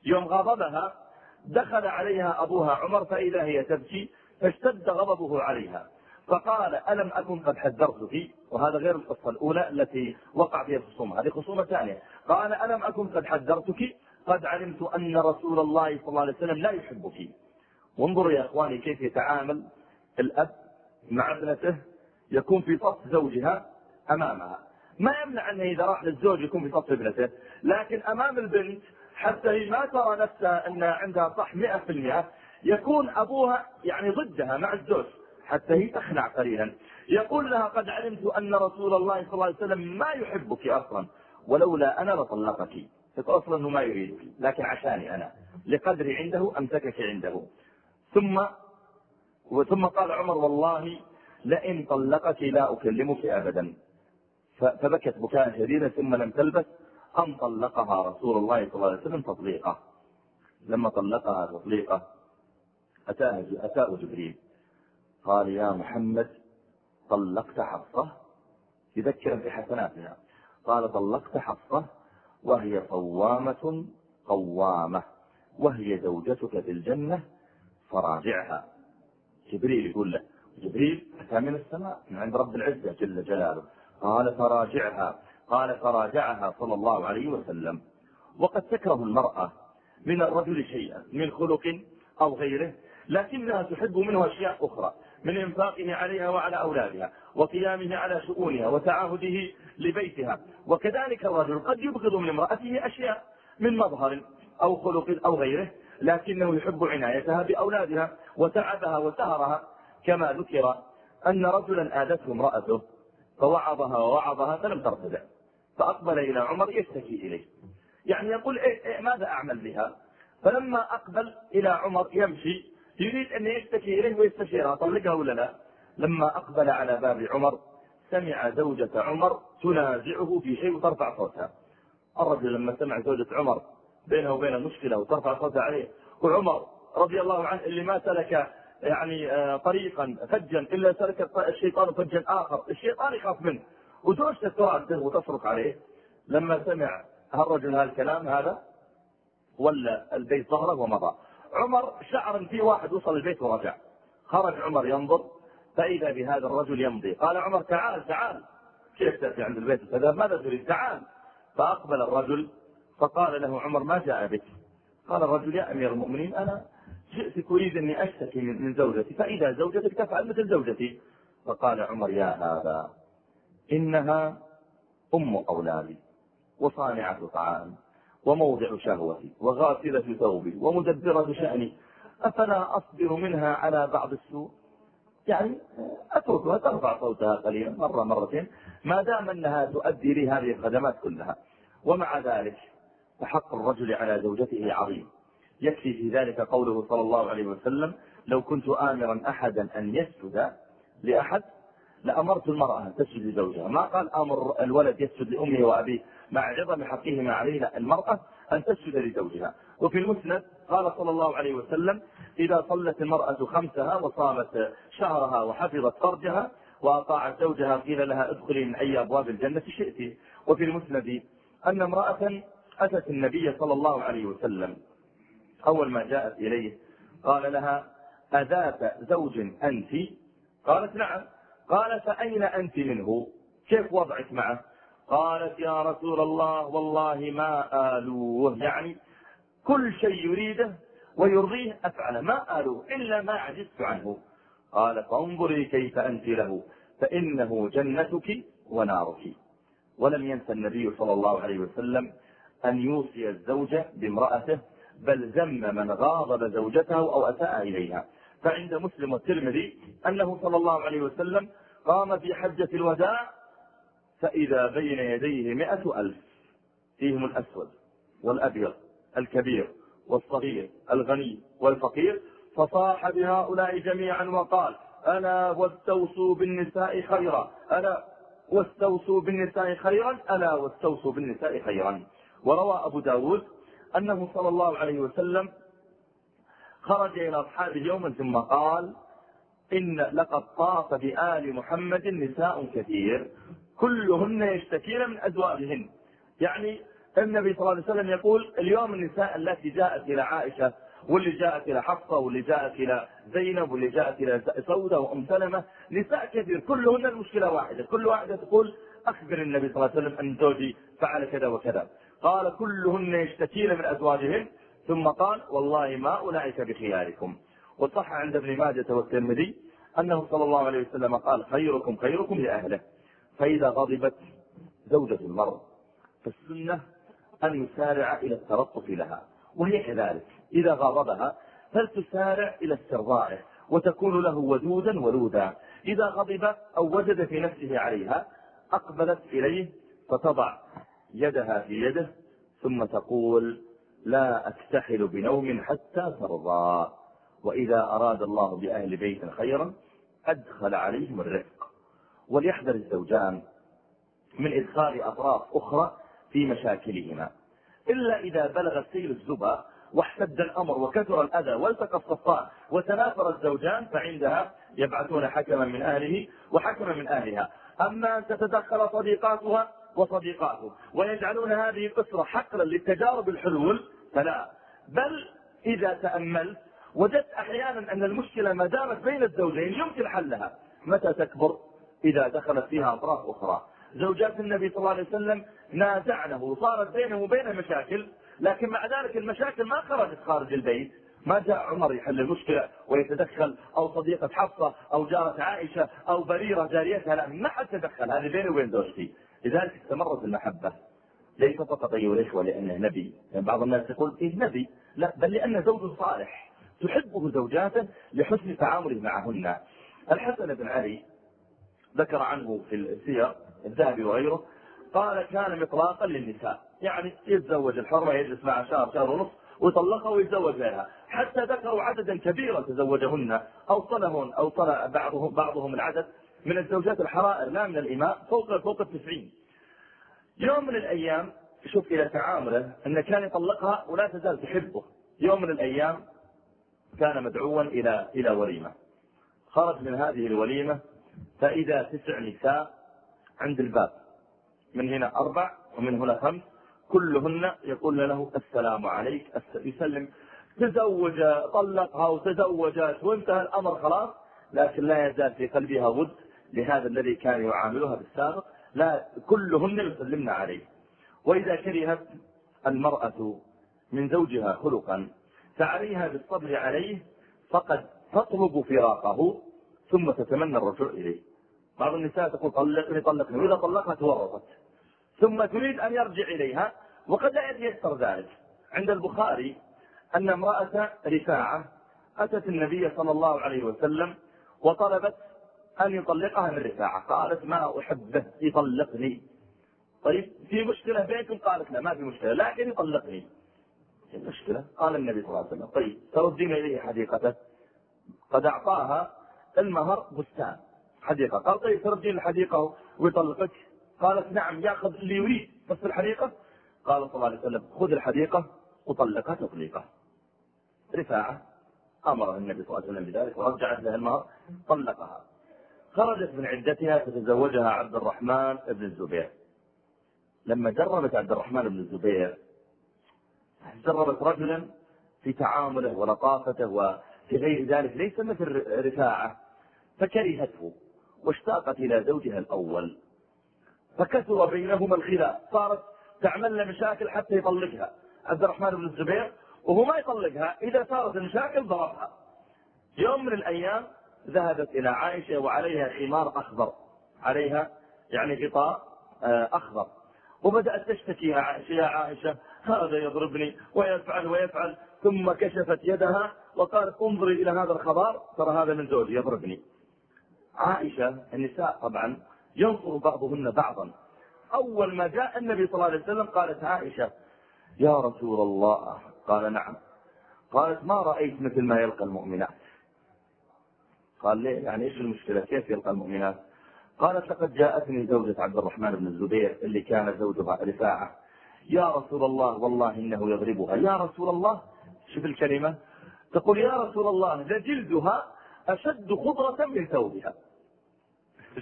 يوم غاضبها دخل عليها أبوها عمر فإذا هي تبكي فاشتد غضبه عليها. فقال ألم أكن قد حذرتك؟ وهذا غير القصة الأولى التي وقع فيها الخصومة هذه خصومة ثانية. قال ألم أكن قد حذرتك؟ قد علمت أن رسول الله صلى الله عليه وسلم لا يحبك. وانظروا يا أخواني كيف يتعامل الأب مع ابنته يكون في صف زوجها أمامها. ما يمنع أنه إذا راح للزوج يكون في صف ابنته لكن أمام البنت حتى هي ما ترى نفسها أن عندها صح مئة في المئة يكون أبوها يعني ضدها مع الزوج حتى هي تخنع قليلا يقول لها قد علمت أن رسول الله صلى الله عليه وسلم ما يحبك أصلا ولولا أنا لطلقك. أصلا أنه ما يريدك لكن عشاني أنا. لقدري عنده أمسكك عنده. ثم ثم قال عمر والله لئن طلقك لا أكلمك أبدا. فبكت بكاء شديدا ثم لم تلبث أن طلقها رسول الله صلى الله عليه وسلم تطليقه. لما طلقها تطليقه أتاه أتاه جبريل. قال يا محمد طلقت حفصة يذكر بحسناتها. قال طلقت حفصة وهي صوامة قوامة. وهي زوجتك في الجنة فراجعها. جبريل يقول له جبريل أتى من السماء من عند رب العزة جل جلاله. قال فراجعها. قال فراجعها صلى الله عليه وسلم. وقد تكره المرأة من الرجل شيئا من خلق أو غيره لكنها تحب منه أشياء أخرى من إنفاقه عليها وعلى أولادها وقيامه على شؤونها وتعاهده لبيتها. وكذلك الرجل قد يبغض من امرأته أشياء من مظهر أو خلق أو غيره لكنه يحب عنايتها بأولادها وتعبها وسهرها. كما ذكر أن رجلا آدته امرأته فوعظها ووعظها فلم ترتدع. فأقبل إلى عمر يشتكي إليه. يعني يقول إيه إيه ماذا أعمل بها؟ فلما أقبل إلى عمر يمشي يريد أن يشتكي إليه ويستشيرها طلقها ولا لا؟ لما أقبل على باب عمر سمع زوجة عمر تنازعه في شيء وترفع صوتها. الرجل لما سمع زوجة عمر بينه وبين المشكلة وترفع صوتها عليه وعمر رضي الله عنه اللي ما سلك يعني آه، طريقا فجا إلا سلك الشيطان فجا آخر الشيطان يخاف منه. وزوجته تراده وتصرخ عليه. لما سمع هالرجل هالكلام هذا ولا البيت ظهره ومضى. عمر شعر ان في واحد وصل البيت ورجع. خرج عمر ينظر فإذا بهذا الرجل يمضي. قال عمر تعال تعال. كيف تأتي عند البيت كذا ماذا تريد؟ تعال. فأقبل الرجل فقال له عمر ما جاء بك؟ قال الرجل يا أمير المؤمنين أنا جئتك أريد أني أشتكي من زوجتي فاذا زوجتك تفعل مثل زوجتي. فقال عمر يا هذا إنها أم أولادي وصانعة طعام وموضع شهوتي وغاسلة ثوبي ومدبرة شأني. أفلا أصبر منها على بعض السوء؟ يعني أتركها ترفع صوتها قليلا مرة مرتين. ما دام أنها تؤدي لي هذه الخدمات كلها. ومع ذلك فحق الرجل على زوجته عظيم. يكفي في ذلك قوله صلى الله عليه وسلم لو كنت آمرا أحدا أن يسجد لأحد لأمرت المرأة أن تسجد لزوجها. ما قال أمر الولد يسجد لأمه وأبيه مع عظم حقهما علينا المرأة أن تسجد لزوجها. وفي المسند قال صلى الله عليه وسلم إذا صلت المرأة خمسها وصامت شهرها وحفظت فرجها وأطاعت زوجها قيل لها ادخلي من أي أبواب الجنة شئت. وفي المسند أن امرأة أتت النبي صلى الله عليه وسلم. أول ما جاءت إليه قال لها أذات زوج أنت؟ قالت نعم. قال فأين أنت منه؟ كيف وضعك معه؟ قالت يا رسول الله والله ما آلوه. يعني كل شيء يريده ويرضيه أفعله ما آلوه إلا ما عجزت عنه. قال فانظري كيف أنت له فإنه جنتك ونارك. ولم ينسى النبي صلى الله عليه وسلم أن يوصي الزوجة بامرأته بل ذم من غاضب زوجته أو أساء إليها. فعند مسلم والترمذي أنه صلى الله عليه وسلم قام في حجة الوداع فإذا بين يديه مئة ألف فيهم الأسود والأبيض الكبير والصغير الغني والفقير فصاح بهؤلاء جميعا وقال ألا واستوصوا بالنساء خيرا ألا واستوصوا بالنساء خيرا ألا واستوصوا بالنساء خيرا. وروى أبو داود أنه صلى الله عليه وسلم خرج إلى أصحابه يوما ثم قال إن لقد طاف بآل محمد نساء كثير كلهن يشتكين من أزواجهن. يعني النبي صلى الله عليه وسلم يقول اليوم النساء التي جاءت إلى عائشة واللي جاءت إلى حفصة واللي جاءت إلى زينب واللي جاءت إلى سودة وأم سلمة نساء كثير كلهن المشكلة واحدة. كل واحدة تقول أخبر النبي صلى الله عليه وسلم أن زوجي فعل كذا وكذا. قال كلهن يشتكين من أزواجهن. ثم قال والله ما أولئك بخياركم. وصح عند ابن ماجة والترمذي أنه صلى الله عليه وسلم قال خيركم خيركم لأهله. فإذا غضبت زوجة المرء فالسنة أن يسارع إلى الترطف لها. وهي كذلك. إذا غضبها فلتسارع إلى استرضائه وتكون له ودودا ولودا. إذا غضب أو وجد في نفسه عليها أقبلت إليه فتضع يدها في يده ثم تقول لا أكتحل بنوم حتى ترضى. وإذا أراد الله بأهل بيت خيرا أدخل عليهم الرفق. وليحذر الزوجان من إدخال أطراف أخرى في مشاكلهما. إلا إذا بلغ السيل الزبا واحتد الأمر وكثر الأذى والتقى الصفان وتنافر الزوجان فعندها يبعثون حكما من أهله وحكما من أهلها. أما أن تتدخل صديقاتها وصديقاته ويجعلون هذه الأسرة حقلا للتجارب الحلول فلا. بل إذا تأملت وجدت أحيانا أن المشكلة ما دامت بين الزوجين يمكن حلها متى تكبر؟ إذا دخلت فيها أطراف أخرى. زوجات النبي صلى الله عليه وسلم نازعنه وصارت بينه وبين مشاكل لكن مع ذلك المشاكل ما خرجت خارج البيت. ما جاء عمر يحل المشكلة ويتدخل أو صديقة حفصة أو جارة عائشة أو بريرة جاريتها لا ما حد تدخل. هذه بيني وبين زوجتي. لذلك استمرت المحبة. ليس فقط أيها الإخوة لأنه نبي. يعني بعض الناس يقول إيه نبي؟ لا بل لأنه زوج صالح. تحبه زوجاته لحسن تعامله معهن. الحسن بن علي ذكر عنه في السير الذهبي وغيره قال كان مطلاقا للنساء. يعني يتزوج الحرمة يجلس معها شهر شهر ونصف ويطلقها ويتزوج غيرها حتى ذكروا عددا كبيرا تزوجهن. أوصلهن أوصل بعضهم, بعضهم العدد. من الزوجات الحرائر لا من الإماء فوق فوق التسعين. يوم من الأيام شوف إلى تعامله أنه كان يطلقها ولا تزال تحبه. يوم من الأيام كان مدعوا إلى إلى وليمة. خرج من هذه الوليمة فإذا تسع نساء عند الباب. من هنا أربع ومن هنا خمس. كلهن يقول له السلام عليك. يسلم. تزوج طلقها وتزوجت وانتهى الأمر خلاص. لكن لا يزال في قلبها ود لهذا الذي كان يعاملها بالسابق لا كلهن يسلمن عليه. وإذا كرهت المرأة من زوجها خلقا فعليها بالصبر عليه فقد تطلب فراقه ثم تتمنى الرجوع إليه. بعض النساء تقول طلقني طلقني وإذا طلقها تورطت. ثم تريد أن يرجع إليها وقد لا يتيسر ذلك. عند البخاري أن امرأة رفاعة أتت النبي صلى الله عليه وسلم وطلبت أن يطلقها من رفاعة؟ قالت ما أحبه يطلقني. طيب في مشكلة بينكم؟ قالت لا ما في مشكلة لكن يطلقني. المشكلة قال النبي صلى الله عليه وسلم. طيب تردين إليه حديقته. قد أعطاها المهر بستان. حديقة. قال طيب تردين الحديقة ويطلقك؟ قالت نعم يأخذ اللي يريد بس الحديقة؟ قال صلى الله عليه وسلم خذ الحديقة وطلقها تطليقة رفاعة أمر النبي صلى الله عليه وسلم بذلك ورجعت له المهر طلقها. خرجت من عدتها تتزوجها عبد الرحمن بن الزبير. لما جربت عبد الرحمن بن الزبير جربت رجلا في تعامله ولطافته وفي غير ذلك ليس مثل رفاعة فكرهته واشتاقت إلى زوجها الأول. فكثر بينهما الخلاف صارت تعمل له مشاكل حتى يطلقها عبد الرحمن بن الزبير وهو ما يطلقها إذا صارت المشاكل ضربها. يوم من الأيام ذهبت إلى عائشة وعليها حمار أخضر. عليها يعني غطاء آه، أخضر. وبدأت تشتكي يا عائشة هذا يضربني ويفعل ويفعل. ثم كشفت يدها وقالت انظري إلى هذا الخبر ترى هذا من زوجي يضربني. عائشة النساء طبعا ينصر بعضهن بعضا. أول ما جاء النبي صلى الله عليه وسلم قالت عائشة يا رسول الله. قال نعم. قالت ما رأيت مثل ما يلقى المؤمنات. قال ليه؟ يعني إيش المشكلة؟ كيف يلقى المؤمنات؟ قالت لقد جاءتني زوجة عبد الرحمن بن الزبير اللي كان زوجها رفاعة. يا رسول الله والله إنه يضربها. يا رسول الله شوف الكلمة. تقول يا رسول الله لجلدها أشد خضرة من ثوبها.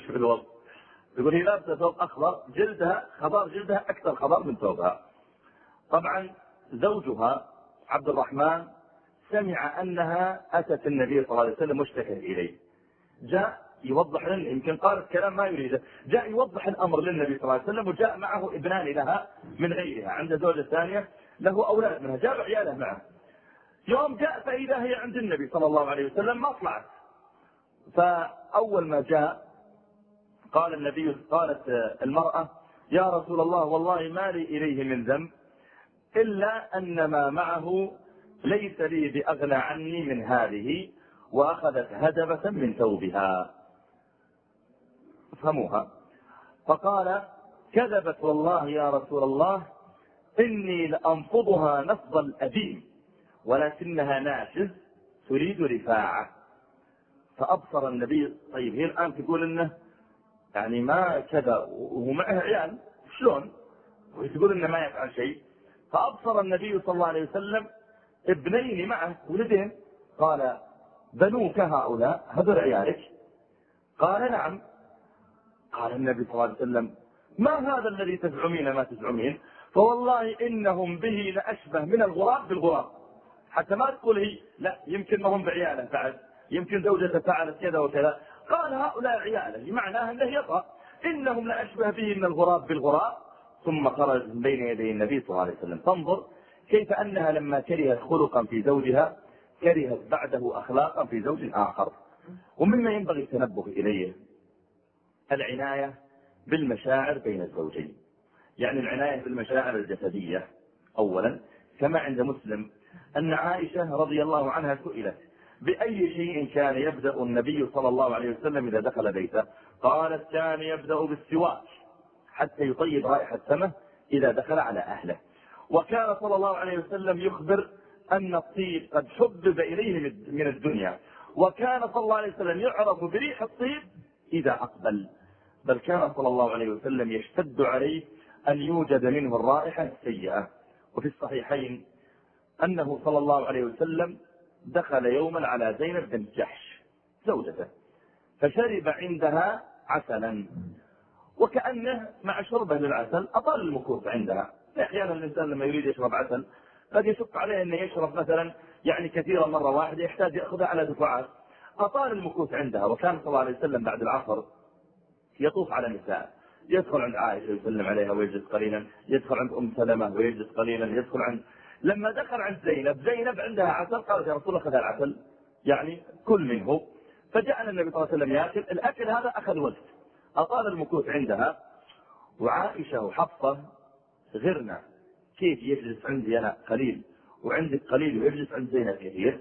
شوف الوضع؟ يقول هي لابسة ثوب أخضر جلدها خضار جلدها أكثر خضار من ثوبها. طبعا زوجها عبد الرحمن سمع أنها أتت النبي صلى الله عليه وسلم مشتكى إليه. جاء يوضح لنا يمكن قالت كلام ما يريده جاء يوضح الأمر للنبي صلى الله عليه وسلم وجاء معه ابنان لها من غيرها عند زوجة ثانية له أولاد منها جاب عياله معه. يوم جاء فإذا هي عند النبي صلى الله عليه وسلم ما طلعت. فأول ما جاء قال النبي قالت المرأة يا رسول الله والله ما لي إليه من ذنب إلا أن ما معه ليس لي بأغنى عني من هذه وأخذت هدبة من ثوبها. افهموها. فقال كذبت والله يا رسول الله إني لأنفضها نفض الأديم ولكنها ناشز تريد رفاعة. فأبصر النبي طيب هي الآن تقول إنه يعني ما كذا وهو معها عيال شلون؟ وهي تقول إنه ما يفعل شيء. فأبصر النبي صلى الله عليه وسلم ابنين معه ولدين. قال بنوك هؤلاء هذول عيالك. قال نعم. قال النبي صلى الله عليه وسلم ما هذا الذي تزعمين ما تزعمين؟ فوالله إنهم به لأشبه من الغراب بالغراب. حتى ما تقول هي لا يمكن ما هم بعيالة فعل يمكن زوجته فعلت كذا وكذا. قال هؤلاء عيالة معناها أنه يطأ إنهم لأشبه به من الغراب بالغراب. ثم خرج من بين يدي النبي صلى الله عليه وسلم فانظر كيف أنها لما كرهت خلقا في زوجها كرهت بعده أخلاقا في زوج آخر. ومما ينبغي التنبه إليه العناية بالمشاعر بين الزوجين. يعني العناية بالمشاعر الجسدية أولا. كما عند مسلم أن عائشة رضي الله عنها سئلت بأي شيء كان يبدأ النبي صلى الله عليه وسلم إذا دخل بيته؟ قالت كان يبدأ بالسواك حتى يطيب رائحة فمه إذا دخل على أهله. وكان صلى الله عليه وسلم يخبر أن الطيب قد حبب إليه من الدنيا. وكان صلى الله عليه وسلم يعرف بريح الطيب إذا أقبل. بل كان صلى الله عليه وسلم يشتد عليه أن يوجد منه الرائحة السيئة. وفي الصحيحين أنه صلى الله عليه وسلم دخل يوما على زينب بنت جحش زوجته فشرب عندها عسلا. وكأنه مع شربة للعسل أطال المكوث عندها. أحيانا الإنسان لما يريد يشرب عسل قد يشق عليه أنه يشرب مثلا يعني كثيرا مرة واحدة يحتاج يأخذها على دفعات. أطال المكوث عندها وكان صلى الله عليه وسلم بعد العصر يطوف على النساء يدخل عند عائشة يسلم عليها ويجلس قليلا يدخل عند أم سلمة ويجلس قليلا يدخل عند لما دخل عند زينب زينب عندها عسل قالت يا رسول الله خذ العسل يعني كل منه. فجعل النبي صلى الله عليه وسلم ياكل الأكل هذا أخذ وقت. أطال المكوث عندها وعائشة وحفصة غرنا كيف يجلس عندي أنا؟ قليل. وعندك قليل ويجلس عند زينب كثير.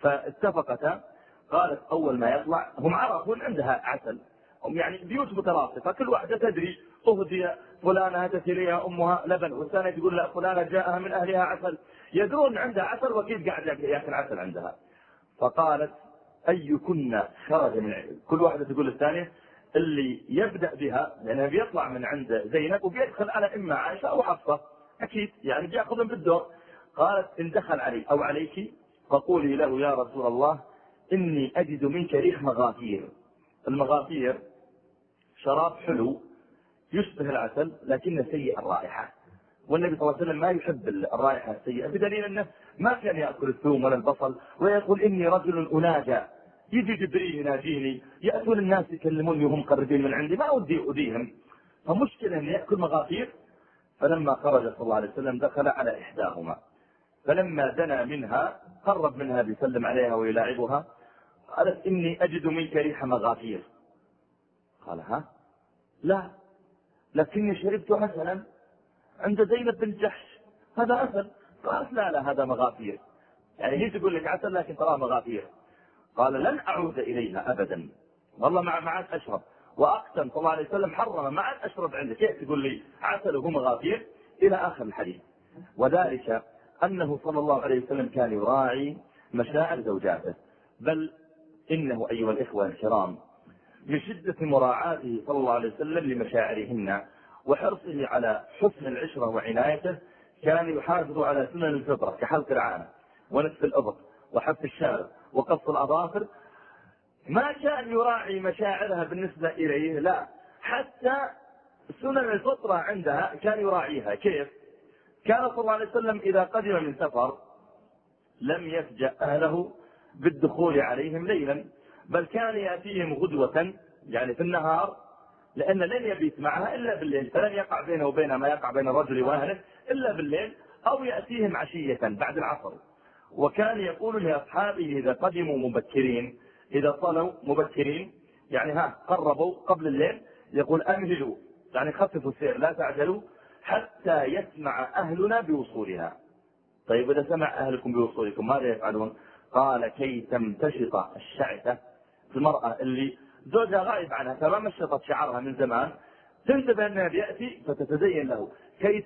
فاتفقتا. قالت أول ما يطلع هم عرفوا عندها عسل. هم يعني بيوت متراصفه كل واحدة تدري أهدي فلانة هدت اليها أمها لبن. والثانية تقول لا فلانة جاءها من أهلها عسل. يدرون عندها عسل وكيف قاعد ياكل عسل عندها. فقالت أيكن خرج من كل واحدة تقول للثانية اللي يبدأ بها لأنها بيطلع من عند زينب وبيدخل على إما عائشة أو حفصة. أكيد يعني بيأخذهم بالدور. قالت إن دخل علي أو عليك فقولي له يا رسول الله إني أجد منك ريح مغافير. المغافير شراب حلو يشبه العسل لكنه سيء الرائحة. والنبي صلى الله عليه وسلم ما يحب الرائحة السيئة بدليل أنه ما كان يأكل الثوم ولا البصل ويقول إني رجل أناجى. يجي جبريل يناجيني يأتون الناس يكلموني وهم قريبين من عندي ما أودي أوديهم. فمشكلة أن يأكل مغافير فلما خرج صلى الله عليه وسلم دخل على إحداهما. فلما دنا منها قرب منها بيسلم عليها ويلاعبها قالت إني أجد منك ريح مغافير. قال ها؟ لا لكني شربت عسلا عند زينب بن جحش. هذا عسل قالت لا لا هذا مغافير. يعني هي تقول لك عسل لكن تراه مغافير. قال لن أعود إليها أبدا. والله ما ما عاد أشرب. وأقسم صلى الله عليه وسلم حرم ما عاد أشرب عندك كيف تقول لي؟ عسل وهو مغافير إلى آخر الحديث. وذلك أنه صلى الله عليه وسلم كان يراعي مشاعر زوجاته. بل إنه أيها الإخوة الكرام من شدة مراعاته صلى الله عليه وسلم لمشاعرهن وحرصه على حسن العشرة وعنايته كان يحافظ على سنن الفطرة كحلق العانة ونسف الأبط وحف الشارب وقص الأظافر. ما كان يراعي مشاعرها بالنسبة إليه لا. حتى سنن الفطرة عندها كان يراعيها. كيف؟ كان صلى الله عليه وسلم إذا قدم من سفر لم يفجأ أهله بالدخول عليهم ليلا بل كان يأتيهم غدوة يعني في النهار لأن لن يبيت معها إلا بالليل فلن يقع بينه وبينها ما يقع بين الرجل وأهله إلا بالليل أو يأتيهم عشية بعد العصر. وكان يقول لأصحابه إذا قدموا مبكرين إذا صلوا مبكرين يعني ها قربوا قبل الليل يقول أمهلوا يعني خففوا السير لا تعجلوا حتى يسمع أهلنا بوصولها. طيب إذا سمع أهلكم بوصولكم ماذا يفعلون؟ قال كي تمتشط الشعثة. المرأة اللي زوجها غائب عنها فما مشطت شعرها من زمان تنتبه أنها بيأتي فتتزين له. كي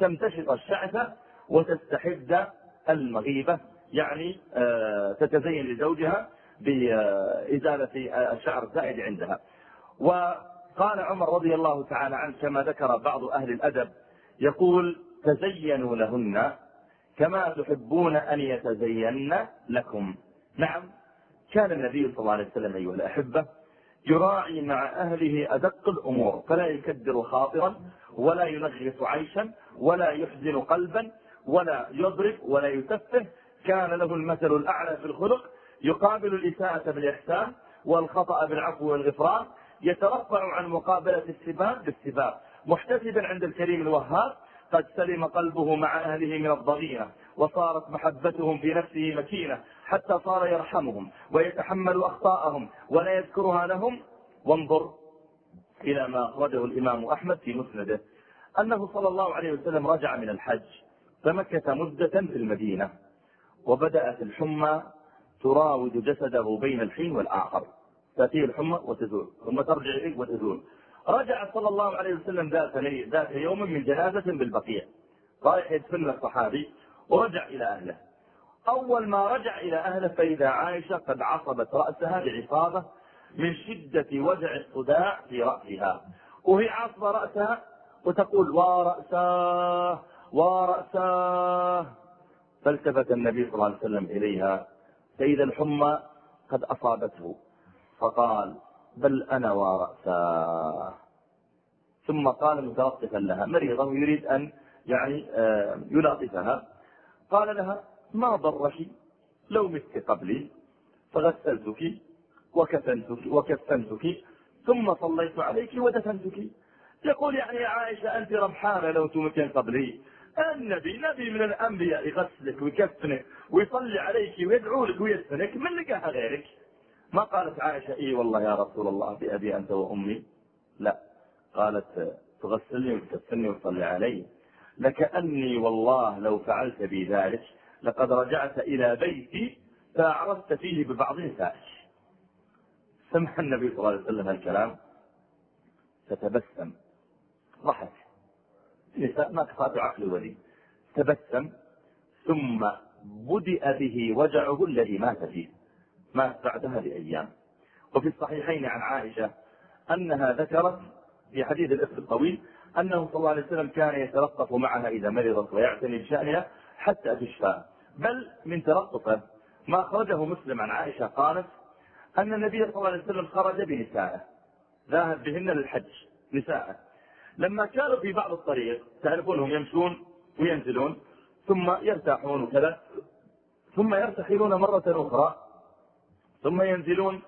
تمتشط الشعثة وتستحد المغيبة يعني آه، تتزين لزوجها بإزالة الشعر الزائد عندها. وقال عمر رضي الله تعالى عنه كما ذكر بعض أهل الأدب يقول تزينوا لهن كما تحبون أن يتزين لكم. نعم كان النبي صلى الله عليه وسلم أيها الأحبة يراعي مع أهله أدق الأمور فلا يكدر خاطرا ولا ينغص عيشا ولا يحزن قلبا ولا يضرب ولا يتفه. كان له المثل الأعلى في الخلق يقابل الإساءة بالإحسان والخطأ بالعفو والغفران يترفع عن مقابلة السباب بالسباب. محتسبا عند الكريم الوهاب قد سلم قلبه مع أهله من الضغينة وصارت محبتهم في نفسه مكينة حتى صار يرحمهم ويتحمل أخطاءهم ولا يذكرها لهم. وانظر إلى ما أخرجه الإمام أحمد في مسنده. أنه صلى الله عليه وسلم رجع من الحج. فمكث مدة في المدينة وبدأت الحمى تراود جسده بين الحين والآخر. تأتيه الحمى وتزول ثم ترجع إليه وتزول. رجع صلى الله عليه وسلم ذات ذات يوم من جنازة بالبقيع. رايح يدفن الصحابي ورجع إلى أهله. أول ما رجع إلى أهله فإذا عائشة قد عصبت رأسها بعصابة من شدة وجع الصداع في رأسها. وهي عصبة رأسها وتقول ورأساه ورأساه. فالتفت النبي صلى الله عليه وسلم إليها. فإذا الحمى قد أصابته. فقال بل أنا ورأساه. ثم قال متلطفا لها مريضة ويريد أن يعني آه، يلاطفها. قال لها ما ضرك؟ لو مت قبلي فغسلتك وكفنتك وكفنتك ثم صليت عليك ودفنتك. يقول يعني يا عائشة أنت ربحانة لو تمكن قبلي. النبي نبي من الأنبياء يغسلك ويكفنك ويصلي عليك ويدعو لك ويدفنك من لقاها غيرك. ما قالت عائشة إي والله يا رسول الله بأبي أنت وأمي. لا قالت تغسلني وتكفني وتصلي علي. لكأني والله لو فعلت بي ذلك لقد رجعت إلى بيتي فأعرضت فيه ببعض نسائك سمع النبي صلى الله عليه وسلم الكلام فتبسم ضحك. نساء ما كفات عقل ولي تبسم ثم بدأ به وجعه الذي مات فيه. مات بعدها بأيام وفي الصحيحين عن عائشة أنها ذكرت في حديث الإفك الطويل أنه صلى الله عليه وسلم كان يتلطف معها إذا مرضت ويعتني بشأنها حتى تشفى بل من تلطفه ما أخرجه مسلم عن عائشة قالت أن النبي صلى الله عليه وسلم خرج بنسائه. ذاهب بهن للحج نساءه لما كانوا في بعض الطريق تعرفونهم يمشون وينزلون ثم يرتاحون وكذا ثم يرتحلون مرة أخرى ثم ينزلون.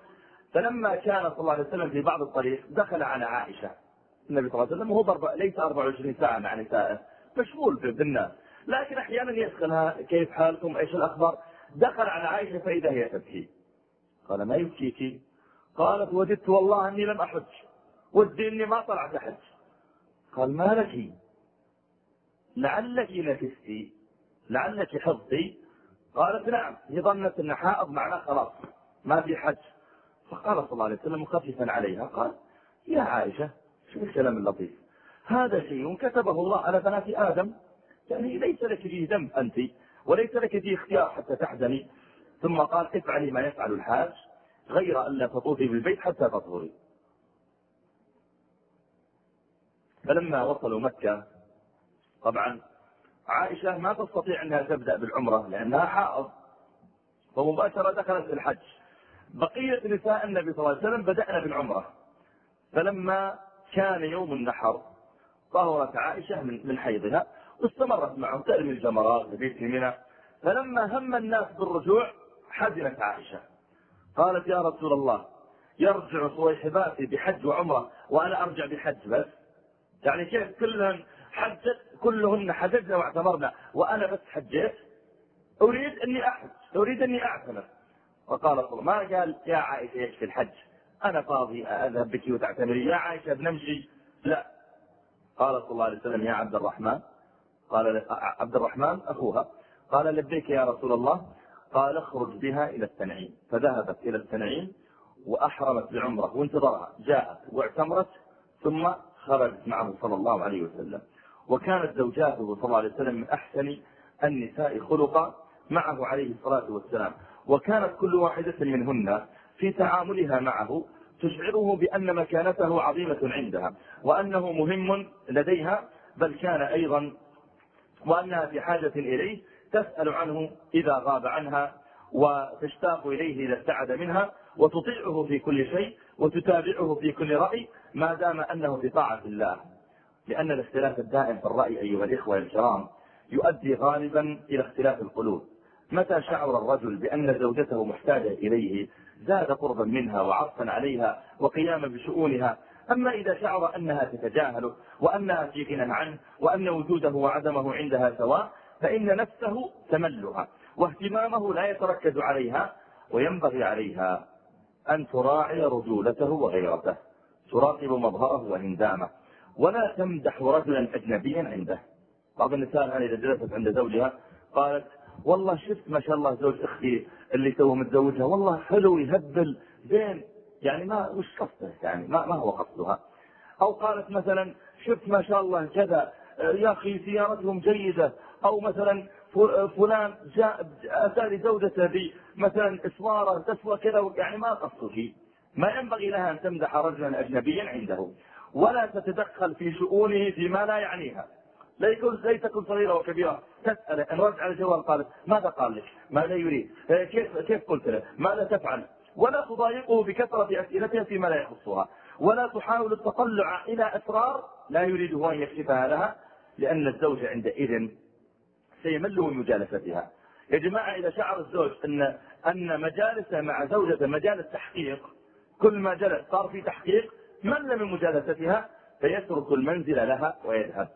فلما كان صلى الله عليه وسلم في بعض الطريق دخل على عائشة. النبي صلى الله عليه وسلم وهو ليس 24 ساعة مع نسائه مشغول بالناس لكن أحيانا يدخلها كيف حالكم؟ إيش الأخبار؟ دخل على عائشة فإذا هي تبكي. قال ما يبكيك. قالت وددت والله أني لم أحج ودي أني ما طلعت أحج. قال ما لك؟ لعلك نفستي لعلك حظي. قالت نعم هي ظنت أن حائض معناه خلاص ما في حج فقال صلى الله عليه وسلم مخففا عليها قال يا عائشة شو الكلام اللطيف؟ هذا شيء كتبه الله على بنات آدم. يعني ليس لك فيه ذنب أنت وليس لك فيه اختيار حتى تحزني. ثم قال افعلي ما يفعل الحاج غير أن لا تطوفي بالبيت حتى تطهري. فلما وصلوا مكة طبعا عائشة ما تستطيع أنها تبدأ بالعمرة لأنها حائض فمباشرة دخلت في الحج. بقية نساء النبي صلى الله عليه وسلم بدأنا بالعمرة. فلما كان يوم النحر طهرت عائشة من من حيضها واستمرت معه ترمي الجمرات في منى. فلما هم الناس بالرجوع حزنت عائشة. قالت يا رسول الله يرجع صويحباتي بحج وعمرة وأنا أرجع بحج بس. يعني كيف كلهن حجت كلهن حججنا واعتمرنا وأنا بس حجيت؟ أريد أني أحج أريد أني أعتمر وقال الله ما قال يا عائشة يكفي الحج؟ أنا فاضي أذهب بك وتعتمري. يا عائشة بنمشي لا. قال صلى الله عليه وسلم يا عبد الرحمن. قال عبد الرحمن أخوها. قال لبيك يا رسول الله. قال اخرج بها إلى التنعيم. فذهبت إلى التنعيم وأحرمت بعمرة وانتظرها. جاءت واعتمرت ثم خرجت معه صلى الله عليه وسلم. وكانت زوجاته صلى الله عليه وسلم من أحسن النساء خلقا معه عليه الصلاة والسلام. وكانت كل واحدة منهن في تعاملها معه تشعره بأن مكانته عظيمة عندها وأنه مهم لديها بل كان أيضا وأنها في حاجة إليه تسأل عنه إذا غاب عنها وتشتاق إليه إذا ابتعد منها وتطيعه في كل شيء وتتابعه في كل رأي ما دام أنه في طاعة الله. لأن الاختلاف الدائم في الرأي أيها الإخوة الكرام يؤدي غالبا إلى اختلاف القلوب. متى شعر الرجل بأن زوجته محتاجة إليه زاد قربا منها وعطفا عليها وقياما بشؤونها؟ أما إذا شعر أنها تتجاهله وأنها في غنى عنه وأن وجوده وعدمه عندها سواء فإن نفسه تملها واهتمامه لا يتركز عليها وينبغي عليها. أن تراعي رجولته وغيرته تراقب مظهره وهندامه ولا تمدح رجلا أجنبيا عنده. بعض النساء إذا جلست عند زوجها قالت والله شفت ما شاء الله زوج أختي اللي تو متزوجها والله حلو يهبل زين. يعني ما وش قصده؟ يعني ما, ما هو قصدها. أو قالت مثلا شفت ما شاء الله كذا يا أخي سيارتهم جيدة. أو مثلا فلان جاء أتى لزوجته مثلا اسواره تسوى كذا يعني ما قصده ما ينبغي لها أن تمدح رجلا اجنبيا عنده ولا تتدخل في شؤونه فيما لا يعنيها لا يكون تكون صغيرة وكبيرة تسأله إن رد على الجوال قالت ماذا قال لك؟ ماذا يريد؟ آه، كيف كيف قلت له؟ ماذا تفعل؟ ولا تضايقه بكثرة أسئلتها فيما لا يخصها ولا تحاول التطلع إلى أسرار لا يريده أن يكشفها لها لأن الزوج عندئذ سيمل من مجالستها. يا جماعة إذا شعر الزوج أن أن مجالسه مع زوجته مجالس تحقيق كل ما جلس صار في تحقيق مل من مجالستها فيترك المنزل لها ويذهب.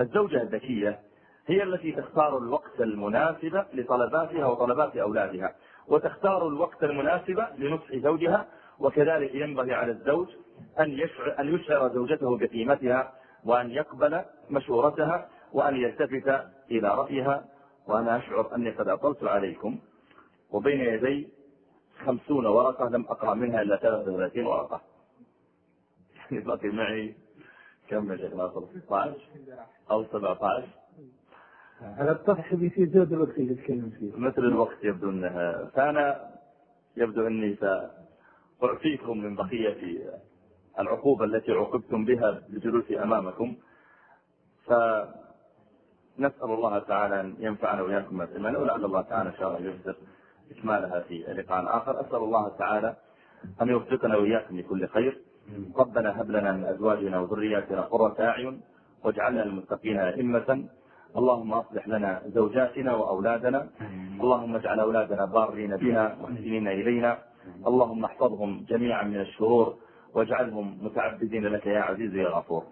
الزوجة الذكية هي التي تختار الوقت المناسب لطلباتها وطلبات أولادها وتختار الوقت المناسب لنصح زوجها وكذلك ينبغي على الزوج أن يشعر, أن يشعر زوجته بقيمتها وأن يقبل مشورتها وأن يلتفت إلى رأيها وأنا أشعر أني قد أطلت عليكم وبين يدي خمسون ورقة لم أقرأ منها إلا 33 ورقة. يعني باقي معي. كم يا شيخ ناصر؟ 16 أو 17 على الطرح بيصير زود الوقت اللي تتكلم فيه. مثل الوقت يبدو أنها فأنا يبدو أني سأعفيكم من بقية العقوبة التي عوقبتم بها بجلوسي أمامكم. فنسأل الله تعالى أن ينفعنا وإياكم ما سمعنا ولعل الله تعالى إن شاء الله يصدر إكمالها في لقاء آخر. أسأل الله تعالى أن يوفقنا وإياكم لكل خير. ربنا هب لنا من أزواجنا وذرياتنا قرة أعين واجعلنا للمتقين أئمة. اللهم أصلح لنا زوجاتنا وأولادنا. اللهم اجعل أولادنا بارين بنا محسنين إلينا. اللهم احفظهم جميعا من الشرور واجعلهم متعبدين لك يا عزيز يا غفور.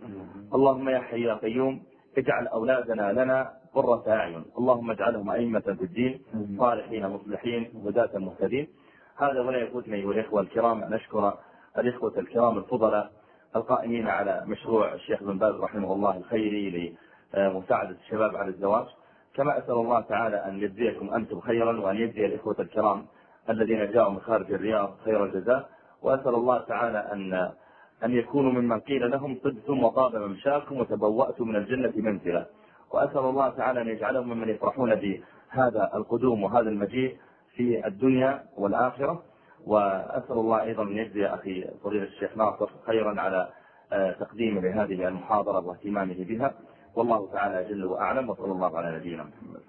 اللهم يا حي يا قيوم. اجعل أولادنا لنا قرة أعين. اللهم اجعلهم أئمة في الدين صالحين مصلحين هداة مهتدين. هذا ولا يفوتني أيها الإخوة الكرام أن أشكر الإخوة الكرام الفضلاء القائمين على مشروع الشيخ بن باز رحمه الله الخيري لمساعدة الشباب على الزواج. كما أسأل الله تعالى أن يجزيكم أنتم خيرا وأن يجزي الإخوة الكرام الذين جاءوا من خارج الرياض خير الجزاء. وأسأل الله تعالى أن أن يكونوا ممن قيل لهم طبتم وطاب ممشاكم وتبوأتم من الجنة منزلا وأسأل الله تعالى أن يجعلهم ممن يفرحون بهذا القدوم وهذا المجيء في الدنيا والآخرة. وأسأل الله أيضا أن يجزي أخي فضيلة الشيخ ناصر خيرا على آه، تقديمه لهذه المحاضرة واهتمامه بها. والله تعالى جل وأعلم. وصلى الله على نبينا محمد.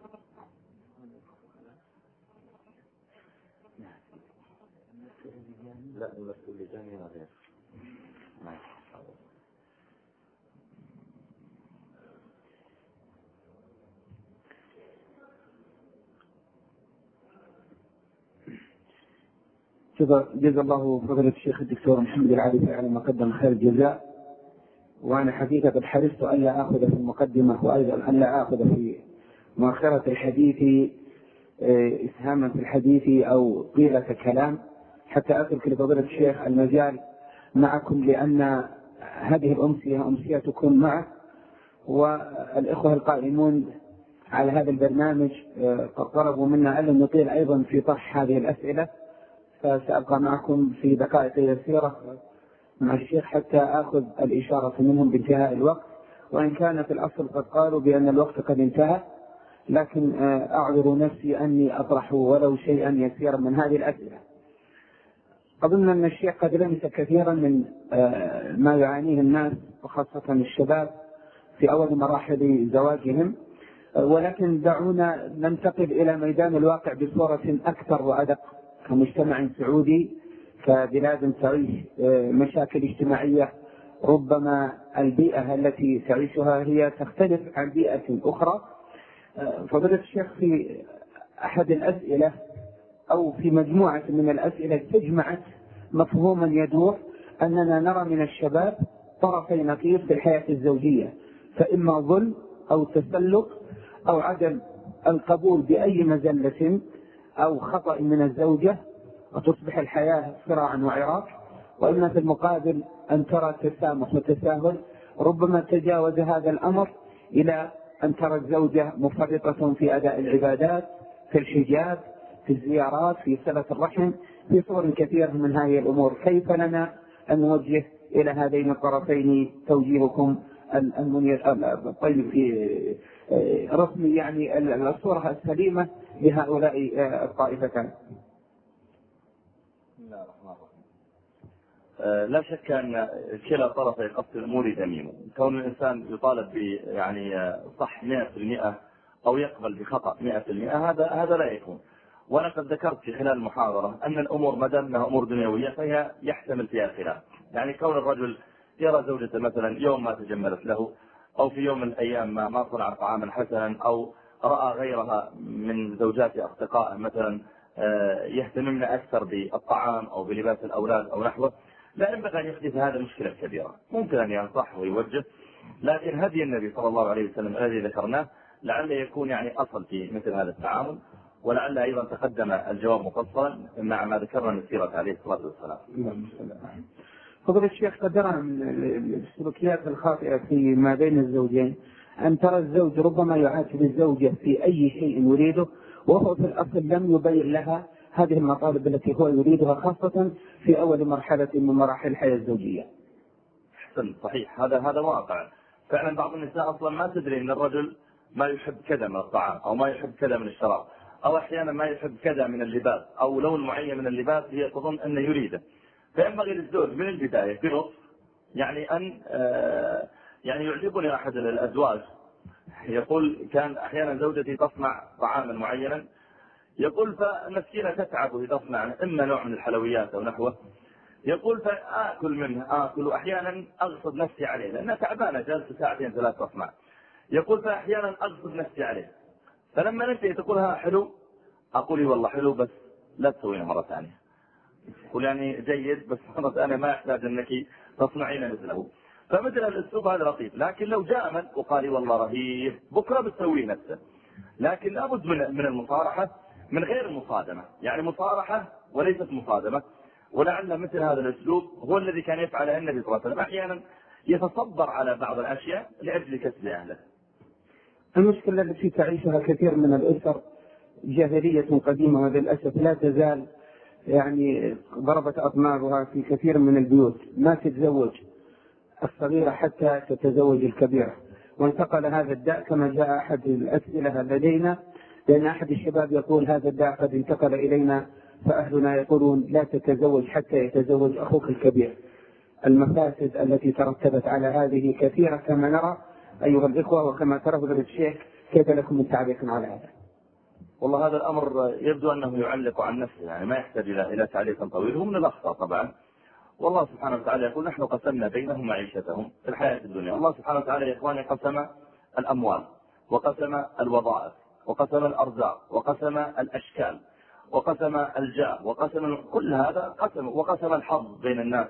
لا المسؤول لجاني غير. جزا الله فضيلة الشيخ الدكتور محمد العارفي على ما قدم خير الجزاء. وأنا حقيقة قد حرصت ألا آخذ في المقدمة وأيضا ألا آخذ في مؤخرة الحديث آه، إسهاما في الحديث أو طيلة الكلام. حتى أترك لفضيلة الشيخ المجال معكم لأن هذه الأمسية أمسيتكم معه والإخوة القائمون على هذا البرنامج آه، قد طلبوا منا ألا نطيل أيضا في طرح هذه الأسئلة فسأبقى معكم في دقائق يسيرة مع الشيخ حتى آخذ الإشارة منهم بانتهاء الوقت. وإن كان في الأصل قد قالوا بأن الوقت قد انتهى لكن آه، أعذر نفسي أني أطرح ولو شيئا يسيرا من هذه الأسئلة. أظن أن الشيخ قد لمس كثيرا من آه، ما يعانيه الناس وخاصة الشباب في أول مراحل زواجهم. آه، ولكن دعونا ننتقل إلى ميدان الواقع بصورة أكثر وأدق كمجتمع سعودي كبلاد تعيش آه، مشاكل اجتماعية. ربما البيئة التي تعيشها هي تختلف عن بيئة أخرى. فضيلة الشيخ في أحد الأسئلة أو في مجموعة من الأسئلة استجمعت مفهوما يدور أننا نرى من الشباب طرفي نقيض في الحياة الزوجية فإما ظلم أو تسلق أو عدم القبول بأي مزلة أو خطأ من الزوجة وتصبح الحياة صراعا وعراق. وإما في المقابل أن ترى تسامح وتساهل ربما تجاوز هذا الأمر إلى أن ترى الزوجة مفرطة في أداء العبادات في الحجاب في الزيارات في صلة الرحم في صور كثيرة من هذه الأمور. كيف لنا أن نوجه إلى هذين الطرفين توجيهكم المنير الطيب في آه، رسم يعني الصورة السليمة لهؤلاء آه، الطائفتان. بسم الله الرحمن الرحيم. آه، لا شك أن كلا طرفي قصد الأمور ذميم كون الإنسان يطالب ب يعني صح 100% أو يقبل بخطأ 100% هذا هذا لا يكون. وأنا قد ذكرت في خلال المحاضرة أن الأمور ما دام أنها أمور دنيوية فهي يحتمل فيها خلاف يعني كون الرجل يرى زوجته مثلا يوم ما تجملت له أو في يوم من الأيام ما ما صنع طعاما حسنا أو رأى غيرها من زوجات أصدقائه مثلا آه، يهتممن أكثر بالطعام أو بلباس الأولاد أو نحوه لا ينبغي أن يحدث هذا المشكلة الكبيرة ممكن أن ينصح ويوجه لكن هدي النبي صلى الله عليه وسلم الذي ذكرناه لعل يكون يعني أصل في مثل هذا التعامل. ولعل أيضا تقدم الجواب مفصلا مع ما ذكرنا من سيرة عليه الصلاة والسلام. فضل الشيخ قد من السلوكيات الخاطئة فيما بين الزوجين أن ترى الزوج ربما يعاتب الزوجة في أي شيء يريده وهو في الأصل لم يبين لها هذه المطالب التي هو يريدها خاصة في أول مرحلة من مراحل الحياة الزوجية. أحسن صحيح. هذا هذا واقع. فعلا بعض النساء أصلا ما تدري أن الرجل ما يحب كذا من الطعام أو ما يحب كذا من الشراب. أو أحيانا ما يحب كذا من اللباس أو لون معين من اللباس هي تظن أنه يريده. فينبغي للزوج من البداية بلطف يعني أن آه، يعني يعجبني أحد الأزواج. يقول كان أحيانا زوجتي تصنع طعاما معينا. يقول فمسكينة تتعب وهي تصنع إما نوع من الحلويات أو نحوه. يقول فآكل منه آكل. وأحيانا أغصب نفسي عليه لأنها تعبانة جالسة ساعتين ثلاث تصنع. يقول فأحيانا أغصب نفسي عليه. فلما ننتهي تقول ها حلو. أقول والله حلو بس لا تسوينه مرة ثانية. يقول يعني جيد بس مرة ثانية ما يحتاج أنك تصنعين مثله. فمثل الأسلوب هذا لطيف. لكن لو جاء من وقال والله رهيب بكرة بتسويه نفسه. لكن لابد من من المصارحة من غير المصادمة. يعني مصارحة وليست مصادمة. ولعل مثل هذا الأسلوب هو الذي كان يفعله النبي صلى الله عليه وسلم. أحيانا يتصبر على بعض الأشياء لأجل كسب أهله. المشكلة التي تعيشها كثير من الأسر جاهلية قديمة وللأسف لا تزال يعني ضربت أطنابها في كثير من البيوت. ما تتزوج الصغيرة حتى تتزوج الكبيرة. وانتقل هذا الداء كما جاء أحد الأسئلة لدينا لأن أحد الشباب يقول هذا الداء قد انتقل إلينا فأهلنا يقولون لا تتزوج حتى يتزوج أخوك الكبير. المفاسد التي ترتبت على هذه كثيرة كما نرى أيها الإخوة وكما ترى الشيخ كيف لكم من تعليق على هذا؟ والله هذا الأمر يبدو أنه يعلق عن نفسه يعني ما يحتاج إلى إلى تعليق طويل هو من الأخطاء طبعا. والله سبحانه وتعالى يقول نحن قسمنا بينهم معيشتهم في الحياة الدنيا. الله سبحانه وتعالى يا إخواني قسم الأموال وقسم الوظائف وقسم الأرزاق وقسم الأشكال وقسم الجاه وقسم كل هذا قسم وقسم الحظ بين الناس.